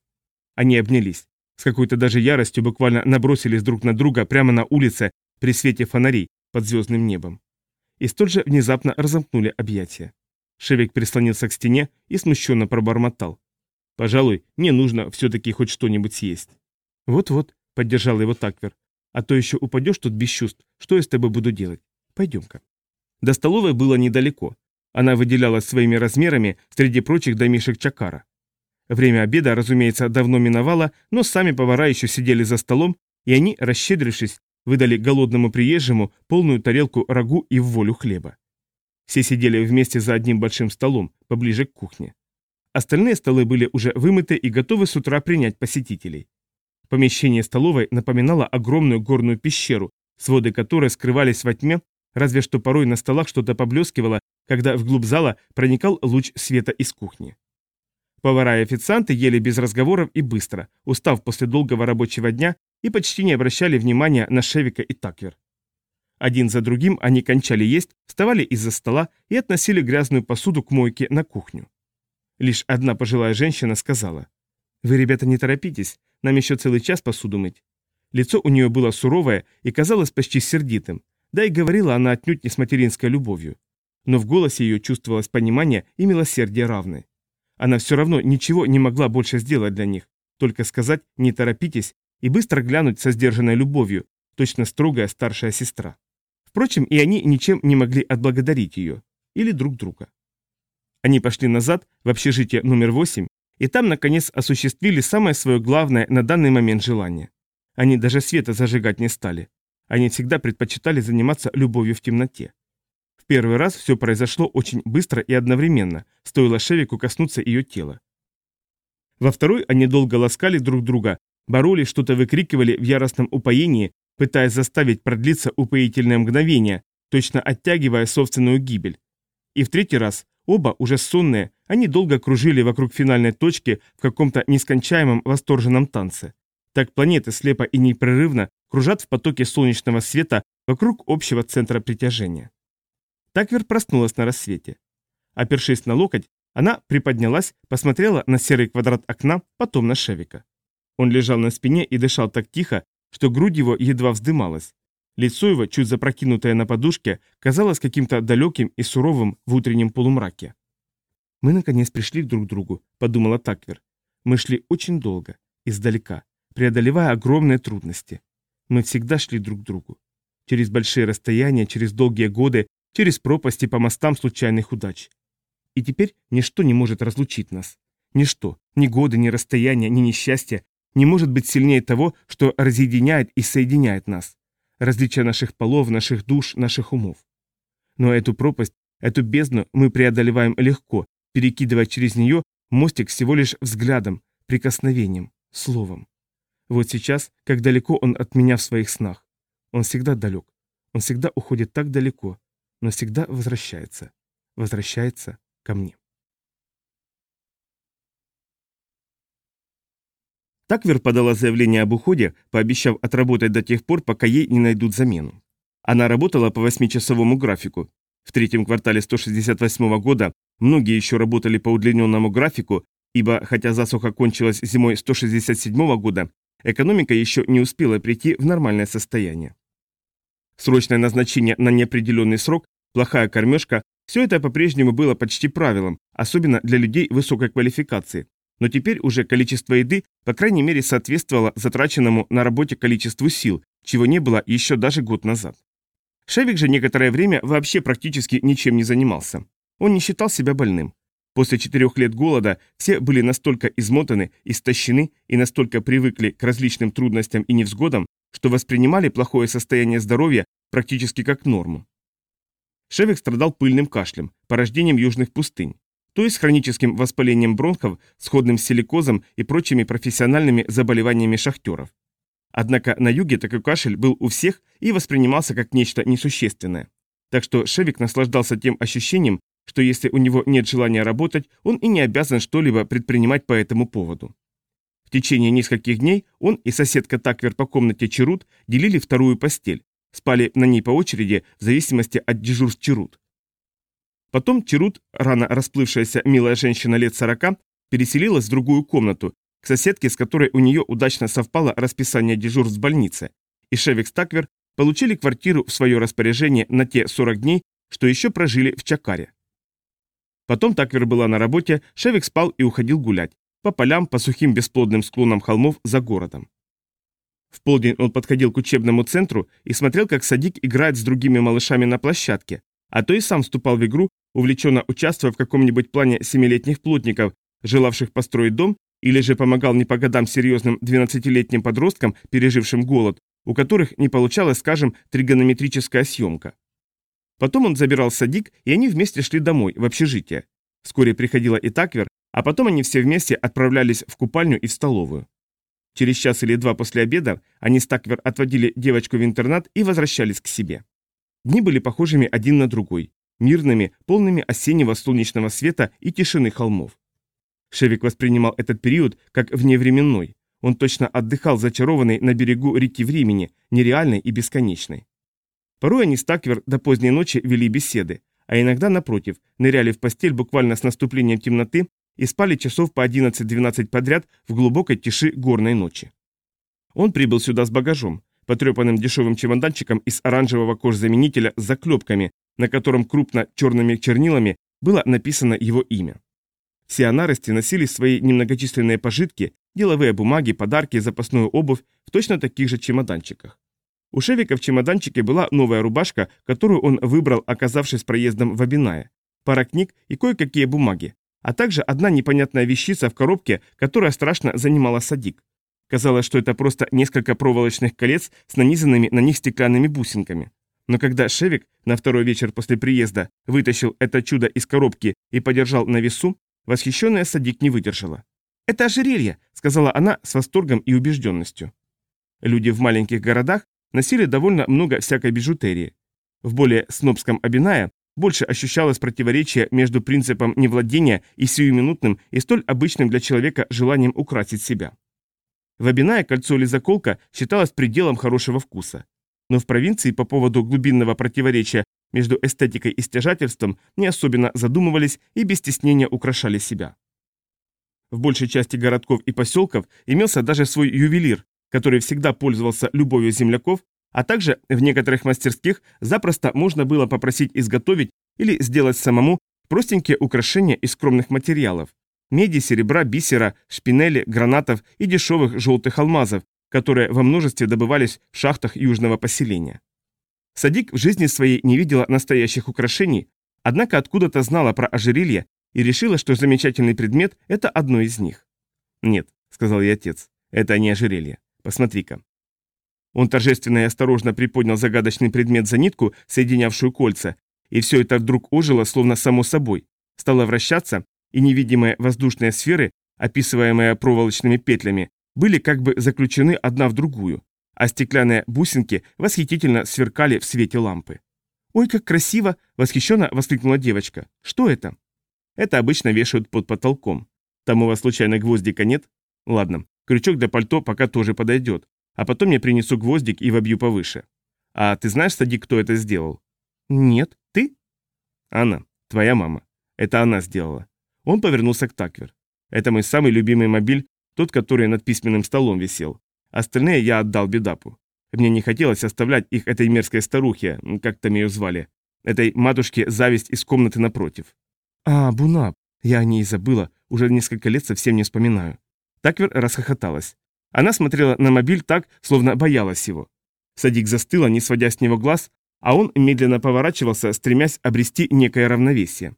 Они обнялись. С какой-то даже яростью буквально набросились друг на друга прямо на улице при свете фонарей под звездным небом. И столь же внезапно разомкнули объятия. Шевик прислонился к стене и смущенно пробормотал. Пожалуй, мне нужно все-таки хоть что-нибудь съесть. Вот-вот, поддержал его Таквер. А то еще упадешь тут без чувств. Что я с тобой буду делать? Пойдем-ка. До столовой было недалеко. Она выделялась своими размерами среди прочих домишек Чакара. Время обеда, разумеется, давно миновало, но сами повара еще сидели за столом, и они, расщедрившись, выдали голодному приезжему полную тарелку рагу и в волю хлеба. Все сидели вместе за одним большим столом, поближе к кухне. Остальные столы были уже вымыты и готовы с утра принять посетителей. Помещение столовой напоминало огромную горную пещеру, своды которой скрывались во тьме, разве что порой на столах что-то поблескивало, когда вглубь зала проникал луч света из кухни. Повара и официанты ели без разговоров и быстро, устав после долгого рабочего дня и почти не обращали внимания на Шевика и Таквер. Один за другим они кончали есть, вставали из-за стола и относили грязную посуду к мойке на кухню. Лишь одна пожилая женщина сказала. «Вы, ребята, не торопитесь, нам еще целый час посуду мыть». Лицо у нее было суровое и казалось почти сердитым, да и говорила она отнюдь не с материнской любовью. Но в голосе ее чувствовалось понимание и милосердие равны. Она все равно ничего не могла больше сделать для них, только сказать «не торопитесь» и быстро глянуть со сдержанной любовью, точно строгая старшая сестра. Впрочем, и они ничем не могли отблагодарить ее. Или друг друга. Они пошли назад, в общежитие номер 8, и там, наконец, осуществили самое свое главное на данный момент желание. Они даже света зажигать не стали. они всегда предпочитали заниматься любовью в темноте. В первый раз все произошло очень быстро и одновременно, стоило Шевику коснуться ее тела. Во второй они долго ласкали друг друга, боролись, что-то выкрикивали в яростном упоении, пытаясь заставить продлиться упоительное мгновение, точно оттягивая собственную гибель. И в третий раз, оба, уже сонные, они долго кружили вокруг финальной точки в каком-то нескончаемом восторженном танце. Так планеты слепо и непрерывно кружат в потоке солнечного света вокруг общего центра притяжения. Таквер проснулась на рассвете. Опершись на локоть, она приподнялась, посмотрела на серый квадрат окна, потом на Шевика. Он лежал на спине и дышал так тихо, что грудь его едва вздымалась. Лицо его, чуть запрокинутое на подушке, казалось каким-то далеким и суровым в утреннем полумраке. «Мы, наконец, пришли друг к другу», — подумала Таквер. «Мы шли очень долго, издалека, преодолевая огромные трудности. Мы всегда шли друг к другу. Через большие расстояния, через долгие годы, через пропасти по мостам случайных удач. И теперь ничто не может разлучить нас. Ничто, ни годы, ни расстояния, ни несчастье не может быть сильнее того, что разъединяет и соединяет нас различия наших полов, наших душ, наших умов. Но эту пропасть, эту бездну мы преодолеваем легко, перекидывая через нее мостик всего лишь взглядом, прикосновением, словом. Вот сейчас, как далеко он от меня в своих снах. Он всегда далек. Он всегда уходит так далеко, но всегда возвращается. Возвращается ко мне. Таквер подала заявление об уходе, пообещав отработать до тех пор, пока ей не найдут замену. Она работала по восьмичасовому графику. В третьем квартале 168 года многие еще работали по удлиненному графику, ибо, хотя засуха кончилась зимой 167 года, экономика еще не успела прийти в нормальное состояние. Срочное назначение на неопределенный срок, плохая кормежка – все это по-прежнему было почти правилом, особенно для людей высокой квалификации, но теперь уже количество еды, по крайней мере, соответствовало затраченному на работе количеству сил, чего не было еще даже год назад. Шевик же некоторое время вообще практически ничем не занимался. Он не считал себя больным. После четырех лет голода все были настолько измотаны, истощены и настолько привыкли к различным трудностям и невзгодам, что воспринимали плохое состояние здоровья практически как норму. Шевик страдал пыльным кашлем, порождением южных пустынь то есть хроническим воспалением бронхов, сходным с силикозом и прочими профессиональными заболеваниями шахтеров. Однако на юге такой кашель был у всех и воспринимался как нечто несущественное. Так что Шевик наслаждался тем ощущением, что если у него нет желания работать, он и не обязан что-либо предпринимать по этому поводу. В течение нескольких дней он и соседка Таквер по комнате Чарут делили вторую постель, спали на ней по очереди в зависимости от дежурств Чарут. Потом Чарут, рано расплывшаяся милая женщина лет сорока, переселилась в другую комнату, к соседке, с которой у нее удачно совпало расписание дежурств в больнице, и Шевик Таквер получили квартиру в свое распоряжение на те 40 дней, что еще прожили в Чакаре. Потом Таквер была на работе, Шевик спал и уходил гулять, по полям, по сухим бесплодным склонам холмов за городом. В полдень он подходил к учебному центру и смотрел, как Садик играет с другими малышами на площадке, а то и сам вступал в игру, увлеченно участвуя в каком-нибудь плане семилетних плотников, желавших построить дом, или же помогал не по годам серьезным 12-летним подросткам, пережившим голод, у которых не получалась, скажем, тригонометрическая съемка. Потом он забирал садик, и они вместе шли домой, в общежитие. Вскоре приходила и Таквер, а потом они все вместе отправлялись в купальню и в столовую. Через час или два после обеда они с Таквер отводили девочку в интернат и возвращались к себе. Дни были похожими один на другой, мирными, полными осеннего солнечного света и тишины холмов. Шевик воспринимал этот период как вневременной. Он точно отдыхал зачарованный на берегу реки времени, нереальной и бесконечной. Порой они с Таквер до поздней ночи вели беседы, а иногда, напротив, ныряли в постель буквально с наступлением темноты и спали часов по 11-12 подряд в глубокой тиши горной ночи. Он прибыл сюда с багажом, потрепанным дешевым чемоданчиком из оранжевого кожзаменителя с заклепками, на котором крупно черными чернилами было написано его имя. Все анарости носили свои немногочисленные пожитки, деловые бумаги, подарки запасную обувь в точно таких же чемоданчиках. У Шевика в чемоданчике была новая рубашка, которую он выбрал, оказавшись проездом в Абинае, пара книг и кое-какие бумаги, а также одна непонятная вещица в коробке, которая страшно занимала Садик. Казалось, что это просто несколько проволочных колец с нанизанными на них стеклянными бусинками. Но когда Шевик на второй вечер после приезда вытащил это чудо из коробки и подержал на весу, восхищенная Садик не выдержала. «Это ожерелье», — сказала она с восторгом и убежденностью. Люди в маленьких городах носили довольно много всякой бижутерии. В более снобском Абиная больше ощущалось противоречие между принципом невладения и сиюминутным и столь обычным для человека желанием украсить себя. В Абинае кольцо или заколка считалось пределом хорошего вкуса. Но в провинции по поводу глубинного противоречия между эстетикой и стяжательством не особенно задумывались и без стеснения украшали себя. В большей части городков и поселков имелся даже свой ювелир, который всегда пользовался любовью земляков, а также в некоторых мастерских запросто можно было попросить изготовить или сделать самому простенькие украшения из скромных материалов – меди, серебра, бисера, шпинели, гранатов и дешевых желтых алмазов, которые во множестве добывались в шахтах южного поселения. Садик в жизни своей не видела настоящих украшений, однако откуда-то знала про ожерелье и решила, что замечательный предмет – это одно из них. «Нет», – сказал ей отец, – «это не ожерелье. Посмотри-ка». Он торжественно и осторожно приподнял загадочный предмет за нитку, соединявшую кольца, и все это вдруг ожило, словно само собой, стало вращаться, и невидимые воздушные сферы, описываемые проволочными петлями, были как бы заключены одна в другую, а стеклянные бусинки восхитительно сверкали в свете лампы. «Ой, как красиво!» – восхищенно воскликнула девочка. «Что это?» «Это обычно вешают под потолком. Там у вас случайно гвоздика нет? Ладно, крючок для пальто пока тоже подойдет, а потом я принесу гвоздик и вобью повыше. А ты знаешь, Садик, кто это сделал? Нет, ты? Она, твоя мама. Это она сделала. Он повернулся к Таквер. Это мой самый любимый мобиль, тот, который над письменным столом висел. Остальные я отдал Бедапу. Мне не хотелось оставлять их этой мерзкой старухе, как там ее звали, этой матушке зависть из комнаты напротив. А, Бунап, я о ней забыла, уже несколько лет совсем не вспоминаю. Таквер расхохоталась. Она смотрела на мобиль так, словно боялась его. Садик застыла, не сводя с него глаз, а он медленно поворачивался, стремясь обрести некое равновесие.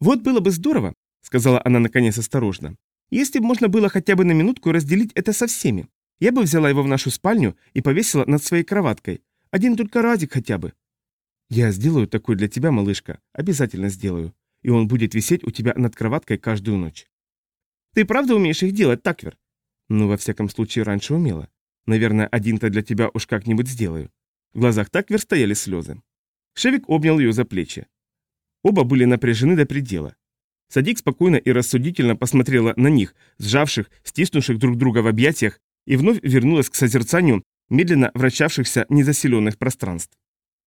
«Вот было бы здорово», — сказала она наконец осторожно, «если бы можно было хотя бы на минутку разделить это со всеми. Я бы взяла его в нашу спальню и повесила над своей кроваткой. Один только разик хотя бы». «Я сделаю такой для тебя, малышка, обязательно сделаю. И он будет висеть у тебя над кроваткой каждую ночь». «Ты правда умеешь их делать, Таквер?» Ну, во всяком случае, раньше умела. Наверное, один-то для тебя уж как-нибудь сделаю. В глазах так верстояли слезы. Шевик обнял ее за плечи. Оба были напряжены до предела. Садик спокойно и рассудительно посмотрела на них, сжавших, стиснувших друг друга в объятиях, и вновь вернулась к созерцанию медленно вращавшихся незаселенных пространств.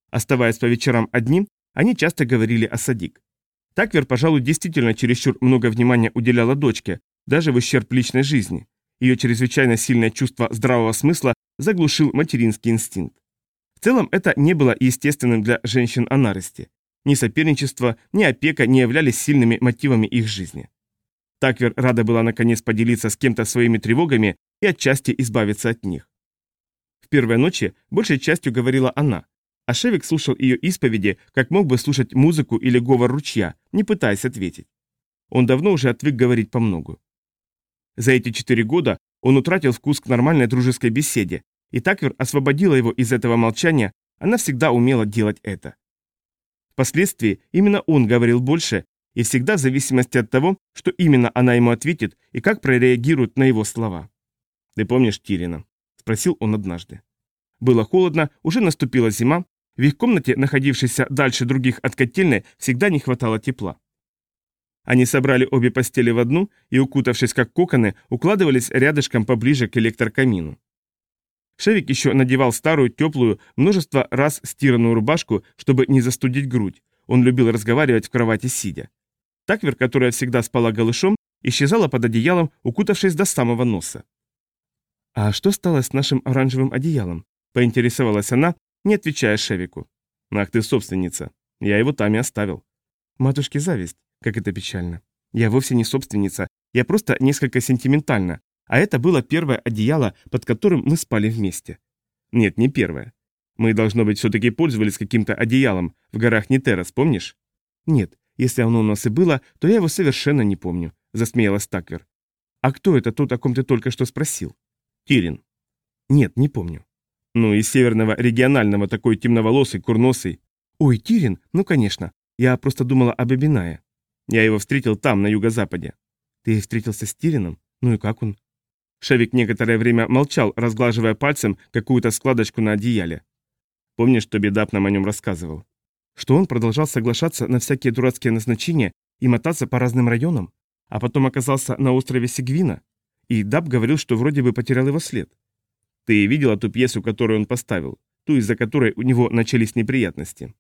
Оставаясь по вечерам одни, они часто говорили о Садик. Таквер, пожалуй, действительно чересчур много внимания уделяла дочке, даже в ущерб личной жизни. Ее чрезвычайно сильное чувство здравого смысла заглушил материнский инстинкт. В целом это не было естественным для женщин о нарости. Ни соперничество, ни опека не являлись сильными мотивами их жизни. Таквер рада была наконец поделиться с кем-то своими тревогами и отчасти избавиться от них. В первой ночи большей частью говорила она, а Шевик слушал ее исповеди, как мог бы слушать музыку или говор ручья, не пытаясь ответить. Он давно уже отвык говорить по многу. За эти четыре года он утратил вкус к нормальной дружеской беседе, и Таквер освободила его из этого молчания, она всегда умела делать это. Впоследствии именно он говорил больше, и всегда в зависимости от того, что именно она ему ответит и как прореагирует на его слова. «Ты помнишь Тирина?» – спросил он однажды. Было холодно, уже наступила зима, в их комнате, находившейся дальше других от котельной, всегда не хватало тепла. Они собрали обе постели в одну и, укутавшись как коконы, укладывались рядышком поближе к электрокамину. Шевик еще надевал старую, теплую, множество раз стиранную рубашку, чтобы не застудить грудь. Он любил разговаривать в кровати сидя. Таквер, которая всегда спала голышом, исчезала под одеялом, укутавшись до самого носа. «А что стало с нашим оранжевым одеялом?» – поинтересовалась она, не отвечая Шевику. «Ах ты собственница. Я его там и оставил». «Матушке зависть. Как это печально. Я вовсе не собственница, я просто несколько сентиментальна, а это было первое одеяло, под которым мы спали вместе. Нет, не первое. Мы, должно быть, все-таки пользовались каким-то одеялом в горах Нитерас, помнишь? Нет, если оно у нас и было, то я его совершенно не помню, засмеялась Таквер. А кто это тот, о ком ты только что спросил? Тирин. Нет, не помню. Ну, из северного регионального такой темноволосый, курносый. Ой, Тирин? Ну, конечно. Я просто думала об Эбинае. Я его встретил там, на юго-западе. Ты встретился с Тирином? Ну и как он? Шевик некоторое время молчал, разглаживая пальцем какую-то складочку на одеяле. Помнишь, что Бедап нам о нем рассказывал? Что он продолжал соглашаться на всякие дурацкие назначения и мотаться по разным районам, а потом оказался на острове Сигвина, и Даб говорил, что вроде бы потерял его след. Ты видела ту пьесу, которую он поставил, ту, из-за которой у него начались неприятности?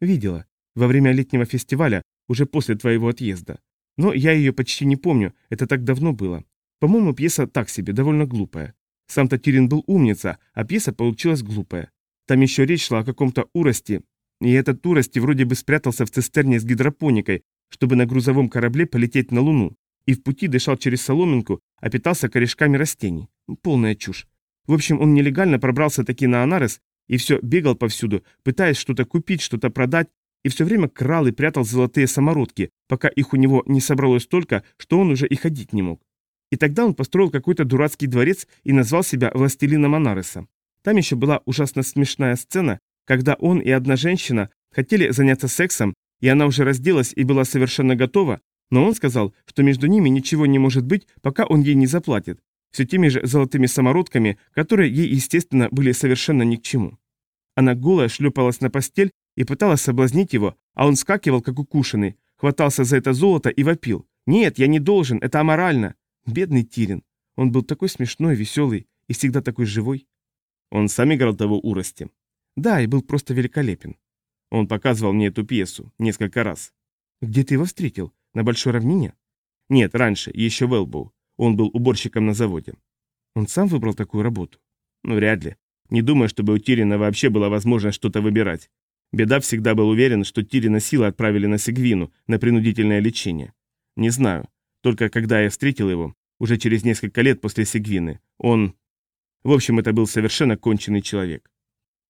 Видела. Во время летнего фестиваля, уже после твоего отъезда. Но я ее почти не помню, это так давно было. По-моему, пьеса так себе, довольно глупая. Сам-то Тирин был умница, а пьеса получилась глупая. Там еще речь шла о каком-то уросте, и этот урости вроде бы спрятался в цистерне с гидропоникой, чтобы на грузовом корабле полететь на Луну, и в пути дышал через соломинку, а питался корешками растений. Полная чушь. В общем, он нелегально пробрался таки на Анарес и все бегал повсюду, пытаясь что-то купить, что-то продать, и все время крал и прятал золотые самородки, пока их у него не собралось столько, что он уже и ходить не мог. И тогда он построил какой-то дурацкий дворец и назвал себя властелином Анареса. Там еще была ужасно смешная сцена, когда он и одна женщина хотели заняться сексом, и она уже разделась и была совершенно готова, но он сказал, что между ними ничего не может быть, пока он ей не заплатит, все теми же золотыми самородками, которые ей, естественно, были совершенно ни к чему. Она голая шлепалась на постель и пыталась соблазнить его, а он скакивал, как укушенный, хватался за это золото и вопил. «Нет, я не должен, это аморально!» Бедный Тирин. Он был такой смешной, веселый и всегда такой живой. Он сам играл того урости. Да, и был просто великолепен. Он показывал мне эту пьесу несколько раз. Где ты его встретил? На Большой равнине? Нет, раньше, еще в Элбоу. Он был уборщиком на заводе. Он сам выбрал такую работу? Ну, вряд ли. Не думаю, чтобы у Тирина вообще была возможность что-то выбирать. Беда всегда был уверен, что Тирина силы отправили на Сигвину, на принудительное лечение. Не знаю. Только когда я встретил его, уже через несколько лет после Сигвины, он... В общем, это был совершенно конченый человек.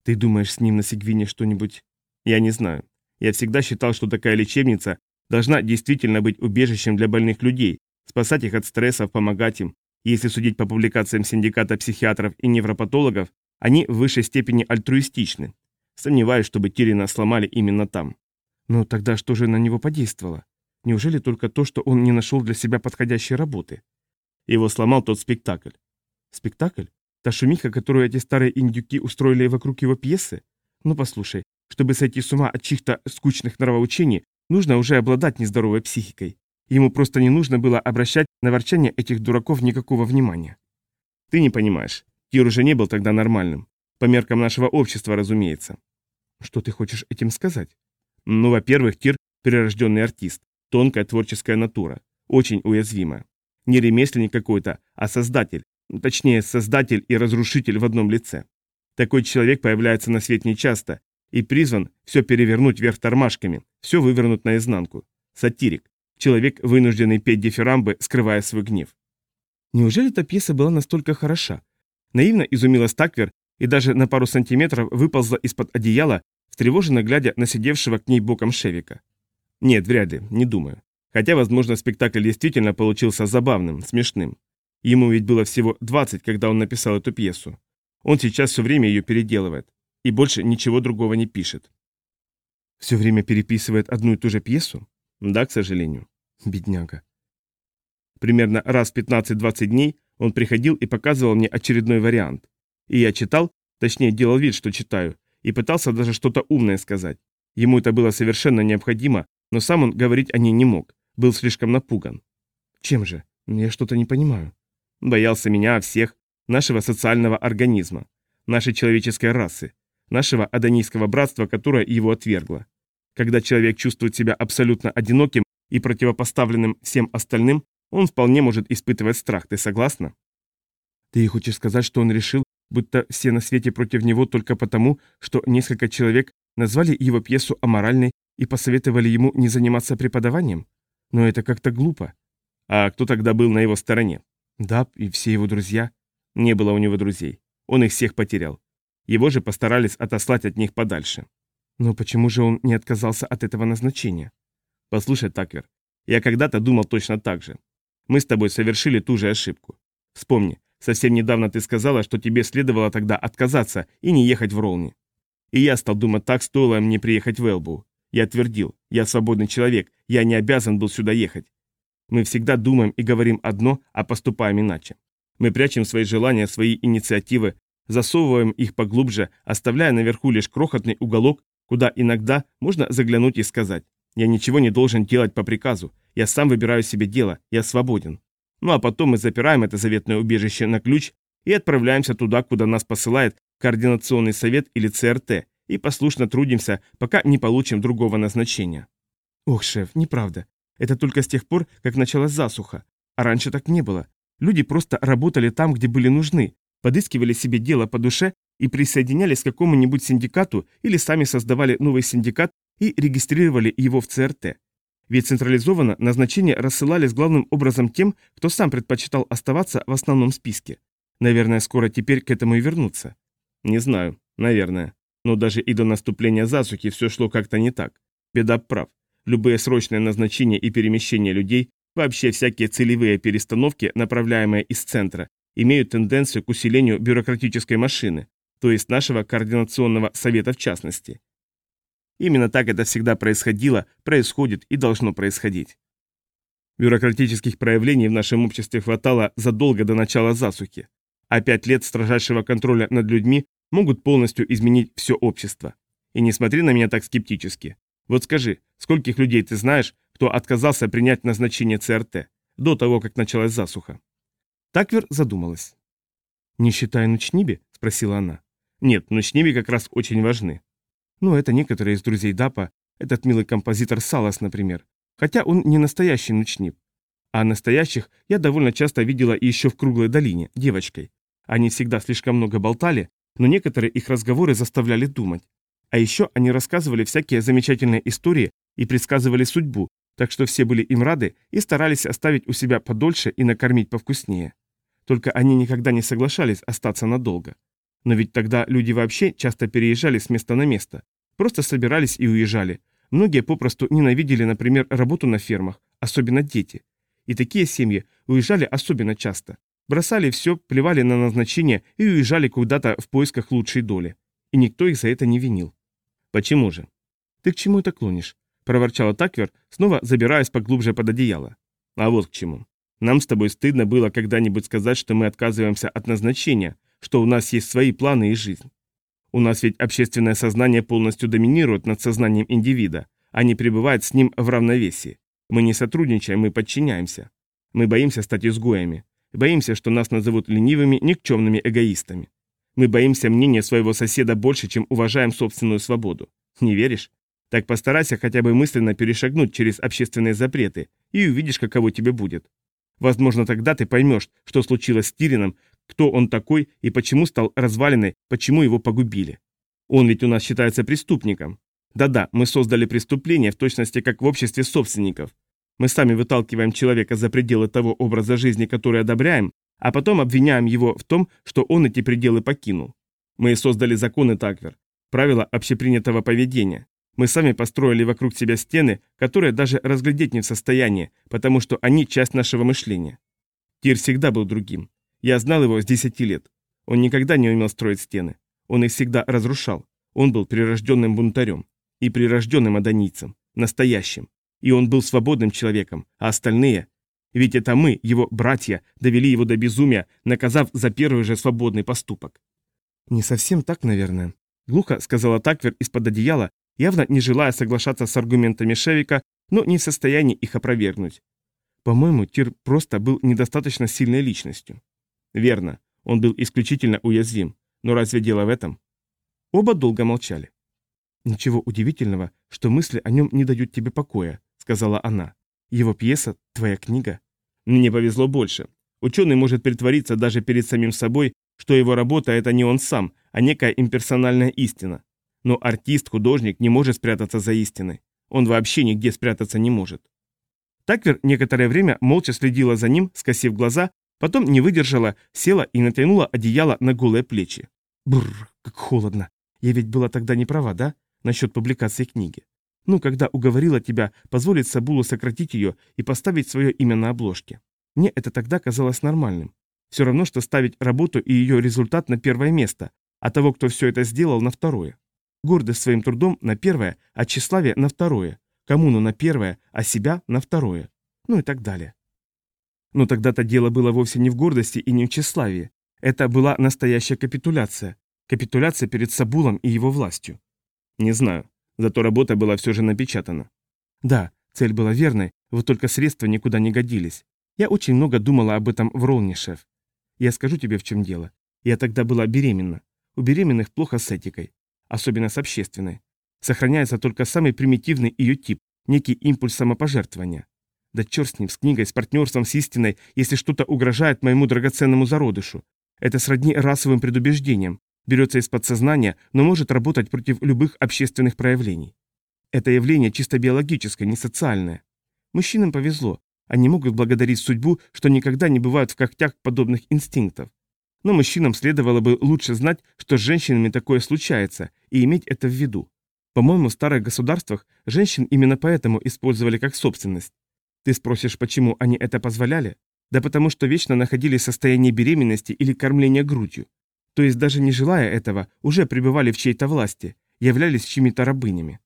Ты думаешь, с ним на Сигвине что-нибудь... Я не знаю. Я всегда считал, что такая лечебница должна действительно быть убежищем для больных людей, спасать их от стрессов, помогать им. Если судить по публикациям синдиката психиатров и невропатологов, они в высшей степени альтруистичны. Сомневаюсь, чтобы Тирина сломали именно там. Но тогда что же на него подействовало? Неужели только то, что он не нашел для себя подходящей работы? Его сломал тот спектакль. Спектакль? Та шумиха, которую эти старые индюки устроили вокруг его пьесы? Ну послушай, чтобы сойти с ума от чьих-то скучных нравоучений, нужно уже обладать нездоровой психикой. Ему просто не нужно было обращать на ворчание этих дураков никакого внимания. Ты не понимаешь. Тир уже не был тогда нормальным. По меркам нашего общества, разумеется. Что ты хочешь этим сказать? Ну, во-первых, Тир – прирожденный артист, тонкая творческая натура, очень уязвимая. Не ремесленник какой-то, а создатель, точнее, создатель и разрушитель в одном лице. Такой человек появляется на свет нечасто и призван все перевернуть вверх тормашками, все вывернуть наизнанку. Сатирик, человек, вынужденный петь дифирамбы, скрывая свой гнев. Неужели эта пьеса была настолько хороша? Наивно изумилась Таквер и даже на пару сантиметров выползла из-под одеяла, встревоженно глядя на сидевшего к ней боком Шевика. Нет, вряд ли, не думаю. Хотя, возможно, спектакль действительно получился забавным, смешным. Ему ведь было всего 20, когда он написал эту пьесу. Он сейчас все время ее переделывает. И больше ничего другого не пишет. Все время переписывает одну и ту же пьесу? Да, к сожалению. Бедняга. Примерно раз в 15-20 дней он приходил и показывал мне очередной вариант. И я читал, точнее делал вид, что читаю, и пытался даже что-то умное сказать. Ему это было совершенно необходимо, но сам он говорить о ней не мог, был слишком напуган. Чем же? Я что-то не понимаю. Боялся меня, всех, нашего социального организма, нашей человеческой расы, нашего адонийского братства, которое его отвергло. Когда человек чувствует себя абсолютно одиноким и противопоставленным всем остальным, он вполне может испытывать страх, ты согласна? Ты хочешь сказать, что он решил, будто все на свете против него только потому, что несколько человек назвали его пьесу аморальной и посоветовали ему не заниматься преподаванием? Но это как-то глупо. А кто тогда был на его стороне? Да, и все его друзья. Не было у него друзей. Он их всех потерял. Его же постарались отослать от них подальше. Но почему же он не отказался от этого назначения? Послушай, Такер, я когда-то думал точно так же. Мы с тобой совершили ту же ошибку. Вспомни, Совсем недавно ты сказала, что тебе следовало тогда отказаться и не ехать в Ролни. И я стал думать, так стоило мне приехать в Элбу. Я твердил, я свободный человек, я не обязан был сюда ехать. Мы всегда думаем и говорим одно, а поступаем иначе. Мы прячем свои желания, свои инициативы, засовываем их поглубже, оставляя наверху лишь крохотный уголок, куда иногда можно заглянуть и сказать «Я ничего не должен делать по приказу, я сам выбираю себе дело, я свободен». Ну а потом мы запираем это заветное убежище на ключ и отправляемся туда, куда нас посылает Координационный совет или ЦРТ, и послушно трудимся, пока не получим другого назначения. Ох, шеф, неправда. Это только с тех пор, как началась засуха. А раньше так не было. Люди просто работали там, где были нужны, подыскивали себе дело по душе и присоединялись к какому-нибудь синдикату или сами создавали новый синдикат и регистрировали его в ЦРТ. Ведь централизованно назначения рассылались главным образом тем, кто сам предпочитал оставаться в основном списке. Наверное, скоро теперь к этому и вернуться. Не знаю, наверное. Но даже и до наступления засухи все шло как-то не так. Беда прав. Любые срочные назначения и перемещения людей, вообще всякие целевые перестановки, направляемые из центра, имеют тенденцию к усилению бюрократической машины, то есть нашего координационного совета в частности. Именно так это всегда происходило, происходит и должно происходить. Бюрократических проявлений в нашем обществе хватало задолго до начала засухи, а пять лет строжайшего контроля над людьми могут полностью изменить все общество. И не смотри на меня так скептически. Вот скажи, скольких людей ты знаешь, кто отказался принять назначение ЦРТ до того, как началась засуха? Таквер задумалась. «Не считая Нучниби?» – спросила она. «Нет, Нучниби как раз очень важны. Ну, это некоторые из друзей Дапа, этот милый композитор Салас, например. Хотя он не настоящий Нучниб. А настоящих я довольно часто видела еще в Круглой долине, девочкой. Они всегда слишком много болтали, но некоторые их разговоры заставляли думать. А еще они рассказывали всякие замечательные истории и предсказывали судьбу, так что все были им рады и старались оставить у себя подольше и накормить повкуснее. Только они никогда не соглашались остаться надолго. Но ведь тогда люди вообще часто переезжали с места на место, просто собирались и уезжали. Многие попросту ненавидели, например, работу на фермах, особенно дети. И такие семьи уезжали особенно часто. Бросали все, плевали на назначение и уезжали куда-то в поисках лучшей доли. И никто их за это не винил. Почему же? Ты к чему это клонишь? Проворчала Таквер, снова забираясь поглубже под одеяло. А вот к чему. Нам с тобой стыдно было когда-нибудь сказать, что мы отказываемся от назначения, что у нас есть свои планы и жизнь. У нас ведь общественное сознание полностью доминирует над сознанием индивида, а не пребывает с ним в равновесии. Мы не сотрудничаем, мы подчиняемся. Мы боимся стать изгоями. Боимся, что нас назовут ленивыми, никчемными эгоистами. Мы боимся мнения своего соседа больше, чем уважаем собственную свободу. Не веришь? Так постарайся хотя бы мысленно перешагнуть через общественные запреты и увидишь, каково тебе будет. Возможно, тогда ты поймешь, что случилось с Тирином, кто он такой и почему стал развалиной, почему его погубили. Он ведь у нас считается преступником. Да-да, мы создали преступление в точности как в обществе собственников. Мы сами выталкиваем человека за пределы того образа жизни, который одобряем, а потом обвиняем его в том, что он эти пределы покинул. Мы создали законы Таквер, правила общепринятого поведения. Мы сами построили вокруг себя стены, которые даже разглядеть не в состоянии, потому что они часть нашего мышления. Тир всегда был другим. Я знал его с 10 лет. Он никогда не умел строить стены. Он их всегда разрушал. Он был прирожденным бунтарем. И прирожденным адонийцем. Настоящим. И он был свободным человеком, а остальные... Ведь это мы, его братья, довели его до безумия, наказав за первый же свободный поступок. «Не совсем так, наверное», — глухо сказала Таквер из-под одеяла, явно не желая соглашаться с аргументами Шевика, но не в состоянии их опровергнуть. По-моему, Тир просто был недостаточно сильной личностью. Верно, он был исключительно уязвим. Но разве дело в этом? Оба долго молчали. Ничего удивительного, что мысли о нем не дают тебе покоя, сказала она. Его пьеса – твоя книга. Мне повезло больше. Ученый может притвориться даже перед самим собой, что его работа – это не он сам, а некая имперсональная истина. Но артист, художник не может спрятаться за истиной. Он вообще нигде спрятаться не может. Таквер некоторое время молча следила за ним, скосив глаза, потом не выдержала, села и натянула одеяло на голые плечи. Бррр, как холодно. Я ведь была тогда не права, да? Насчет публикации книги. Ну, когда уговорила тебя позволить Сабулу сократить ее и поставить свое имя на обложке. Мне это тогда казалось нормальным. Все равно, что ставить работу и ее результат на первое место, а того, кто все это сделал, на второе. Гордость своим трудом на первое, а тщеславие на второе, коммуну на первое, а себя на второе. Ну и так далее. Но тогда-то дело было вовсе не в гордости и не в тщеславии. Это была настоящая капитуляция. Капитуляция перед Сабулом и его властью. Не знаю. Зато работа была все же напечатана. Да, цель была верной, вот только средства никуда не годились. Я очень много думала об этом в Ролне, шеф. Я скажу тебе, в чем дело. Я тогда была беременна. У беременных плохо с этикой. Особенно с общественной. Сохраняется только самый примитивный ее тип, некий импульс самопожертвования. Да черт с ним, с книгой, с партнерством, с истиной, если что-то угрожает моему драгоценному зародышу. Это сродни расовым предубеждениям, берется из подсознания, но может работать против любых общественных проявлений. Это явление чисто биологическое, не социальное. Мужчинам повезло, они могут благодарить судьбу, что никогда не бывают в когтях подобных инстинктов. Но мужчинам следовало бы лучше знать, что с женщинами такое случается, и иметь это в виду. По-моему, в старых государствах женщин именно поэтому использовали как собственность. Ты спросишь, почему они это позволяли? Да потому что вечно находились в состоянии беременности или кормления грудью. То есть даже не желая этого, уже пребывали в чьей-то власти, являлись чьими-то рабынями.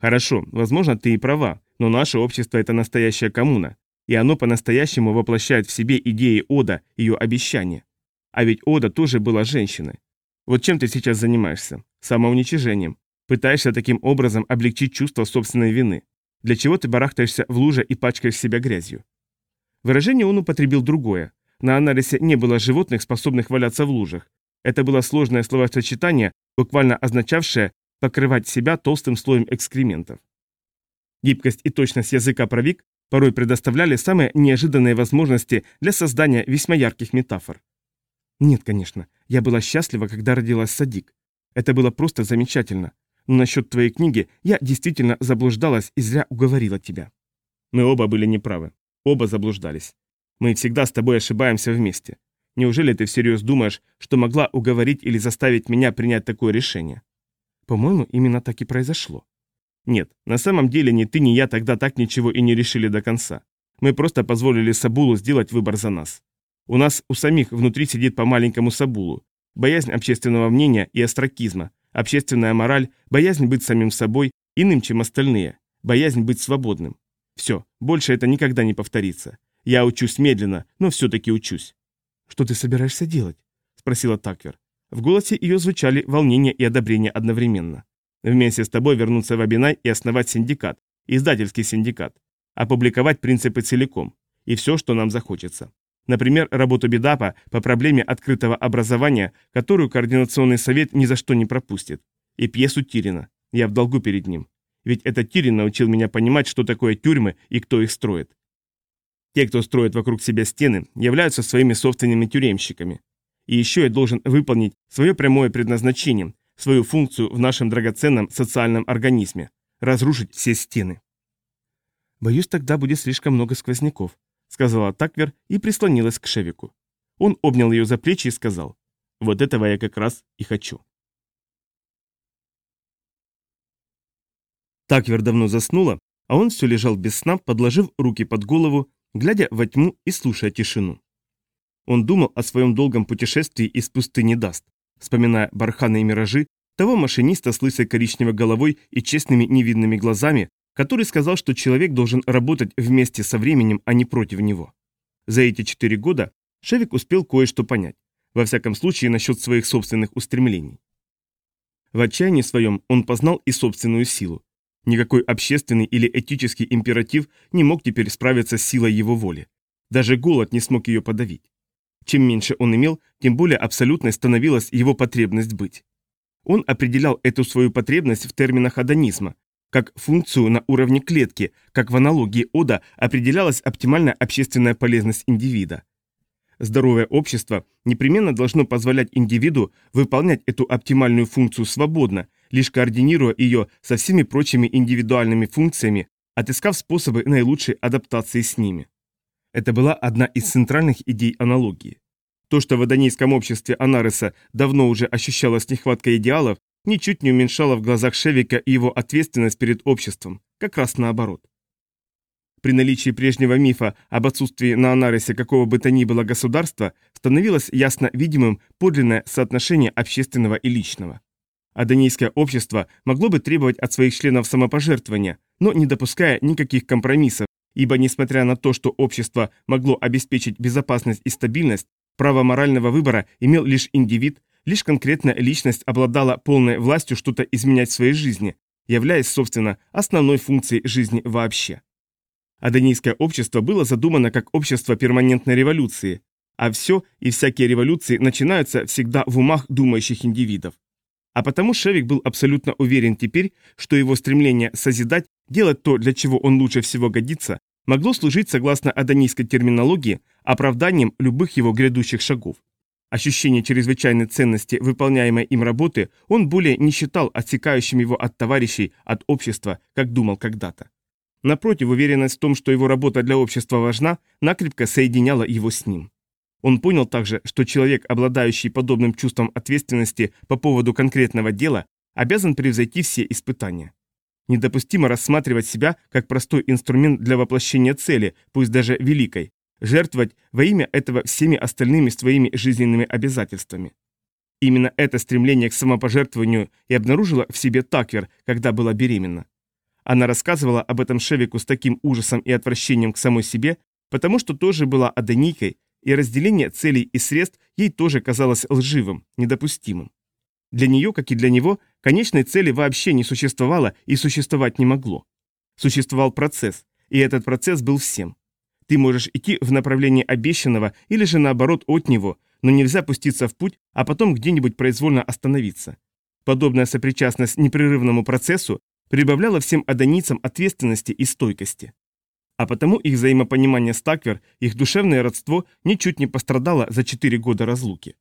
Хорошо, возможно, ты и права, но наше общество – это настоящая коммуна, и оно по-настоящему воплощает в себе идеи Ода, ее обещания. А ведь Ода тоже была женщиной. Вот чем ты сейчас занимаешься? Самоуничижением. Пытаешься таким образом облегчить чувство собственной вины. Для чего ты барахтаешься в луже и пачкаешь себя грязью? Выражение он употребил другое. На анализе не было животных, способных валяться в лужах. Это было сложное словосочетание, буквально означавшее покрывать себя толстым слоем экскрементов. Гибкость и точность языка провик порой предоставляли самые неожиданные возможности для создания весьма ярких метафор. Нет, конечно, я была счастлива, когда родилась Садик. Это было просто замечательно. Но насчет твоей книги я действительно заблуждалась и зря уговорила тебя. Мы оба были неправы. Оба заблуждались. Мы всегда с тобой ошибаемся вместе. Неужели ты всерьез думаешь, что могла уговорить или заставить меня принять такое решение? По-моему, именно так и произошло. Нет, на самом деле ни ты, ни я тогда так ничего и не решили до конца. Мы просто позволили Сабулу сделать выбор за нас. У нас у самих внутри сидит по маленькому Сабулу. Боязнь общественного мнения и астракизма, общественная мораль, боязнь быть самим собой, иным, чем остальные, боязнь быть свободным. Все, больше это никогда не повторится. Я учусь медленно, но все-таки учусь. «Что ты собираешься делать?» – спросила Таквер. В голосе ее звучали волнение и одобрение одновременно. Вместе с тобой вернуться в Абинай и основать синдикат, издательский синдикат, опубликовать принципы целиком и все, что нам захочется. Например, работу Бедапа по проблеме открытого образования, которую Координационный совет ни за что не пропустит. И пьесу Тирина. Я в долгу перед ним. Ведь это Тирин научил меня понимать, что такое тюрьмы и кто их строит. Те, кто строит вокруг себя стены, являются своими собственными тюремщиками. И еще я должен выполнить свое прямое предназначение, свою функцию в нашем драгоценном социальном организме – разрушить все стены. «Боюсь, тогда будет слишком много сквозняков», – сказала Таквер и прислонилась к Шевику. Он обнял ее за плечи и сказал, «Вот этого я как раз и хочу». Таквер давно заснула, а он все лежал без сна, подложив руки под голову, глядя во тьму и слушая тишину. Он думал о своем долгом путешествии из пустыни Даст, вспоминая барханы и миражи, того машиниста с лысой коричневой головой и честными наивными глазами, который сказал, что человек должен работать вместе со временем, а не против него. За эти четыре года Шевик успел кое-что понять, во всяком случае насчет своих собственных устремлений. В отчаянии своем он познал и собственную силу. Никакой общественный или этический императив не мог теперь справиться с силой его воли. Даже голод не смог ее подавить. Чем меньше он имел, тем более абсолютной становилась его потребность быть. Он определял эту свою потребность в терминах адонизма, как функцию на уровне клетки, как в аналогии Ода определялась оптимальная общественная полезность индивида. Здоровое общество непременно должно позволять индивиду выполнять эту оптимальную функцию свободно, лишь координируя ее со всеми прочими индивидуальными функциями, отыскав способы наилучшей адаптации с ними. Это была одна из центральных идей аналогии. То, что в адонийском обществе Анареса давно уже ощущалась нехватка идеалов, ничуть не уменьшало в глазах Шевика его ответственность перед обществом, как раз наоборот. При наличии прежнего мифа об отсутствии на Анарисе какого бы то ни было государства, становилось ясно видимым подлинное соотношение общественного и личного. Адонийское общество могло бы требовать от своих членов самопожертвования, но не допуская никаких компромиссов, ибо несмотря на то, что общество могло обеспечить безопасность и стабильность, право морального выбора имел лишь индивид, лишь конкретная личность обладала полной властью что-то изменять в своей жизни, являясь, собственно, основной функцией жизни вообще. Адонийское общество было задумано как общество перманентной революции, а все и всякие революции начинаются всегда в умах думающих индивидов. А потому Шевик был абсолютно уверен теперь, что его стремление созидать, делать то, для чего он лучше всего годится, могло служить, согласно адонийской терминологии, оправданием любых его грядущих шагов. Ощущение чрезвычайной ценности выполняемой им работы он более не считал отсекающим его от товарищей, от общества, как думал когда-то. Напротив, уверенность в том, что его работа для общества важна, накрепко соединяла его с ним. Он понял также, что человек, обладающий подобным чувством ответственности по поводу конкретного дела, обязан превзойти все испытания. Недопустимо рассматривать себя как простой инструмент для воплощения цели, пусть даже великой, жертвовать во имя этого всеми остальными своими жизненными обязательствами. Именно это стремление к самопожертвованию и обнаружила в себе Таквер, когда была беременна. Она рассказывала об этом Шевику с таким ужасом и отвращением к самой себе, потому что тоже была адонийкой и разделение целей и средств ей тоже казалось лживым, недопустимым. Для нее, как и для него, конечной цели вообще не существовало и существовать не могло. Существовал процесс, и этот процесс был всем. Ты можешь идти в направлении обещанного или же наоборот от него, но нельзя пуститься в путь, а потом где-нибудь произвольно остановиться. Подобная сопричастность непрерывному процессу прибавляла всем адонийцам ответственности и стойкости. А потому их взаимопонимание с Таквер, их душевное родство ничуть не пострадало за четыре года разлуки.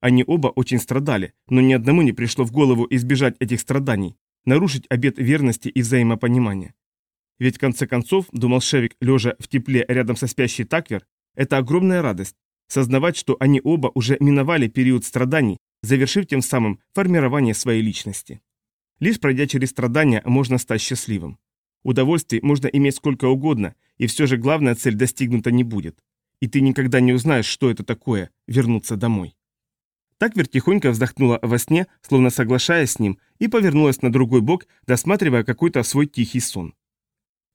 Они оба очень страдали, но ни одному не пришло в голову избежать этих страданий, нарушить обет верности и взаимопонимания. Ведь в конце концов, думал Шевик, лежа в тепле рядом со спящей Таквер, это огромная радость, сознавать, что они оба уже миновали период страданий, завершив тем самым формирование своей личности. Лишь пройдя через страдания, можно стать счастливым. Удовольствий можно иметь сколько угодно, и все же главная цель достигнута не будет. И ты никогда не узнаешь, что это такое – вернуться домой. Таквер тихонько вздохнула во сне, словно соглашаясь с ним, и повернулась на другой бок, досматривая какой-то свой тихий сон.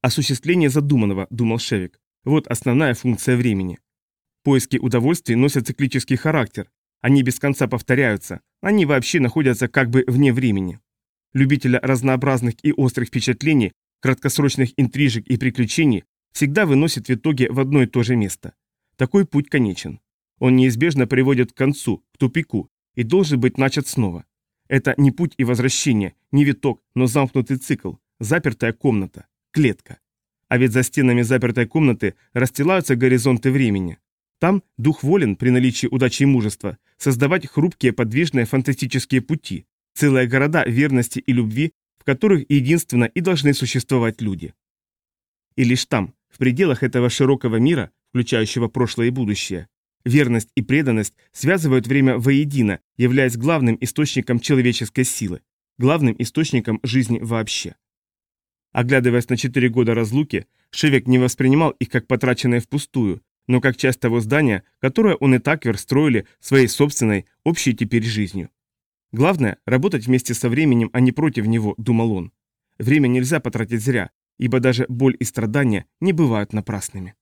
Осуществление задуманного, думал Шевик. Вот основная функция времени. Поиски удовольствий носят циклический характер. Они без конца повторяются. Они вообще находятся как бы вне времени. Любителя разнообразных и острых впечатлений краткосрочных интрижек и приключений всегда выносит в итоге в одно и то же место. Такой путь конечен. Он неизбежно приводит к концу, к тупику, и должен быть начат снова. Это не путь и возвращение, не виток, но замкнутый цикл, запертая комната, клетка. А ведь за стенами запертой комнаты расстилаются горизонты времени. Там дух волен при наличии удачи и мужества создавать хрупкие подвижные фантастические пути, целые города верности и любви в которых единственно и должны существовать люди. И лишь там, в пределах этого широкого мира, включающего прошлое и будущее, верность и преданность связывают время воедино, являясь главным источником человеческой силы, главным источником жизни вообще. Оглядываясь на четыре года разлуки, Шевек не воспринимал их как потраченное впустую, но как часть того здания, которое он и Таквер строили своей собственной, общей теперь жизнью. Главное – работать вместе со временем, а не против него, думал он. Время нельзя потратить зря, ибо даже боль и страдания не бывают напрасными.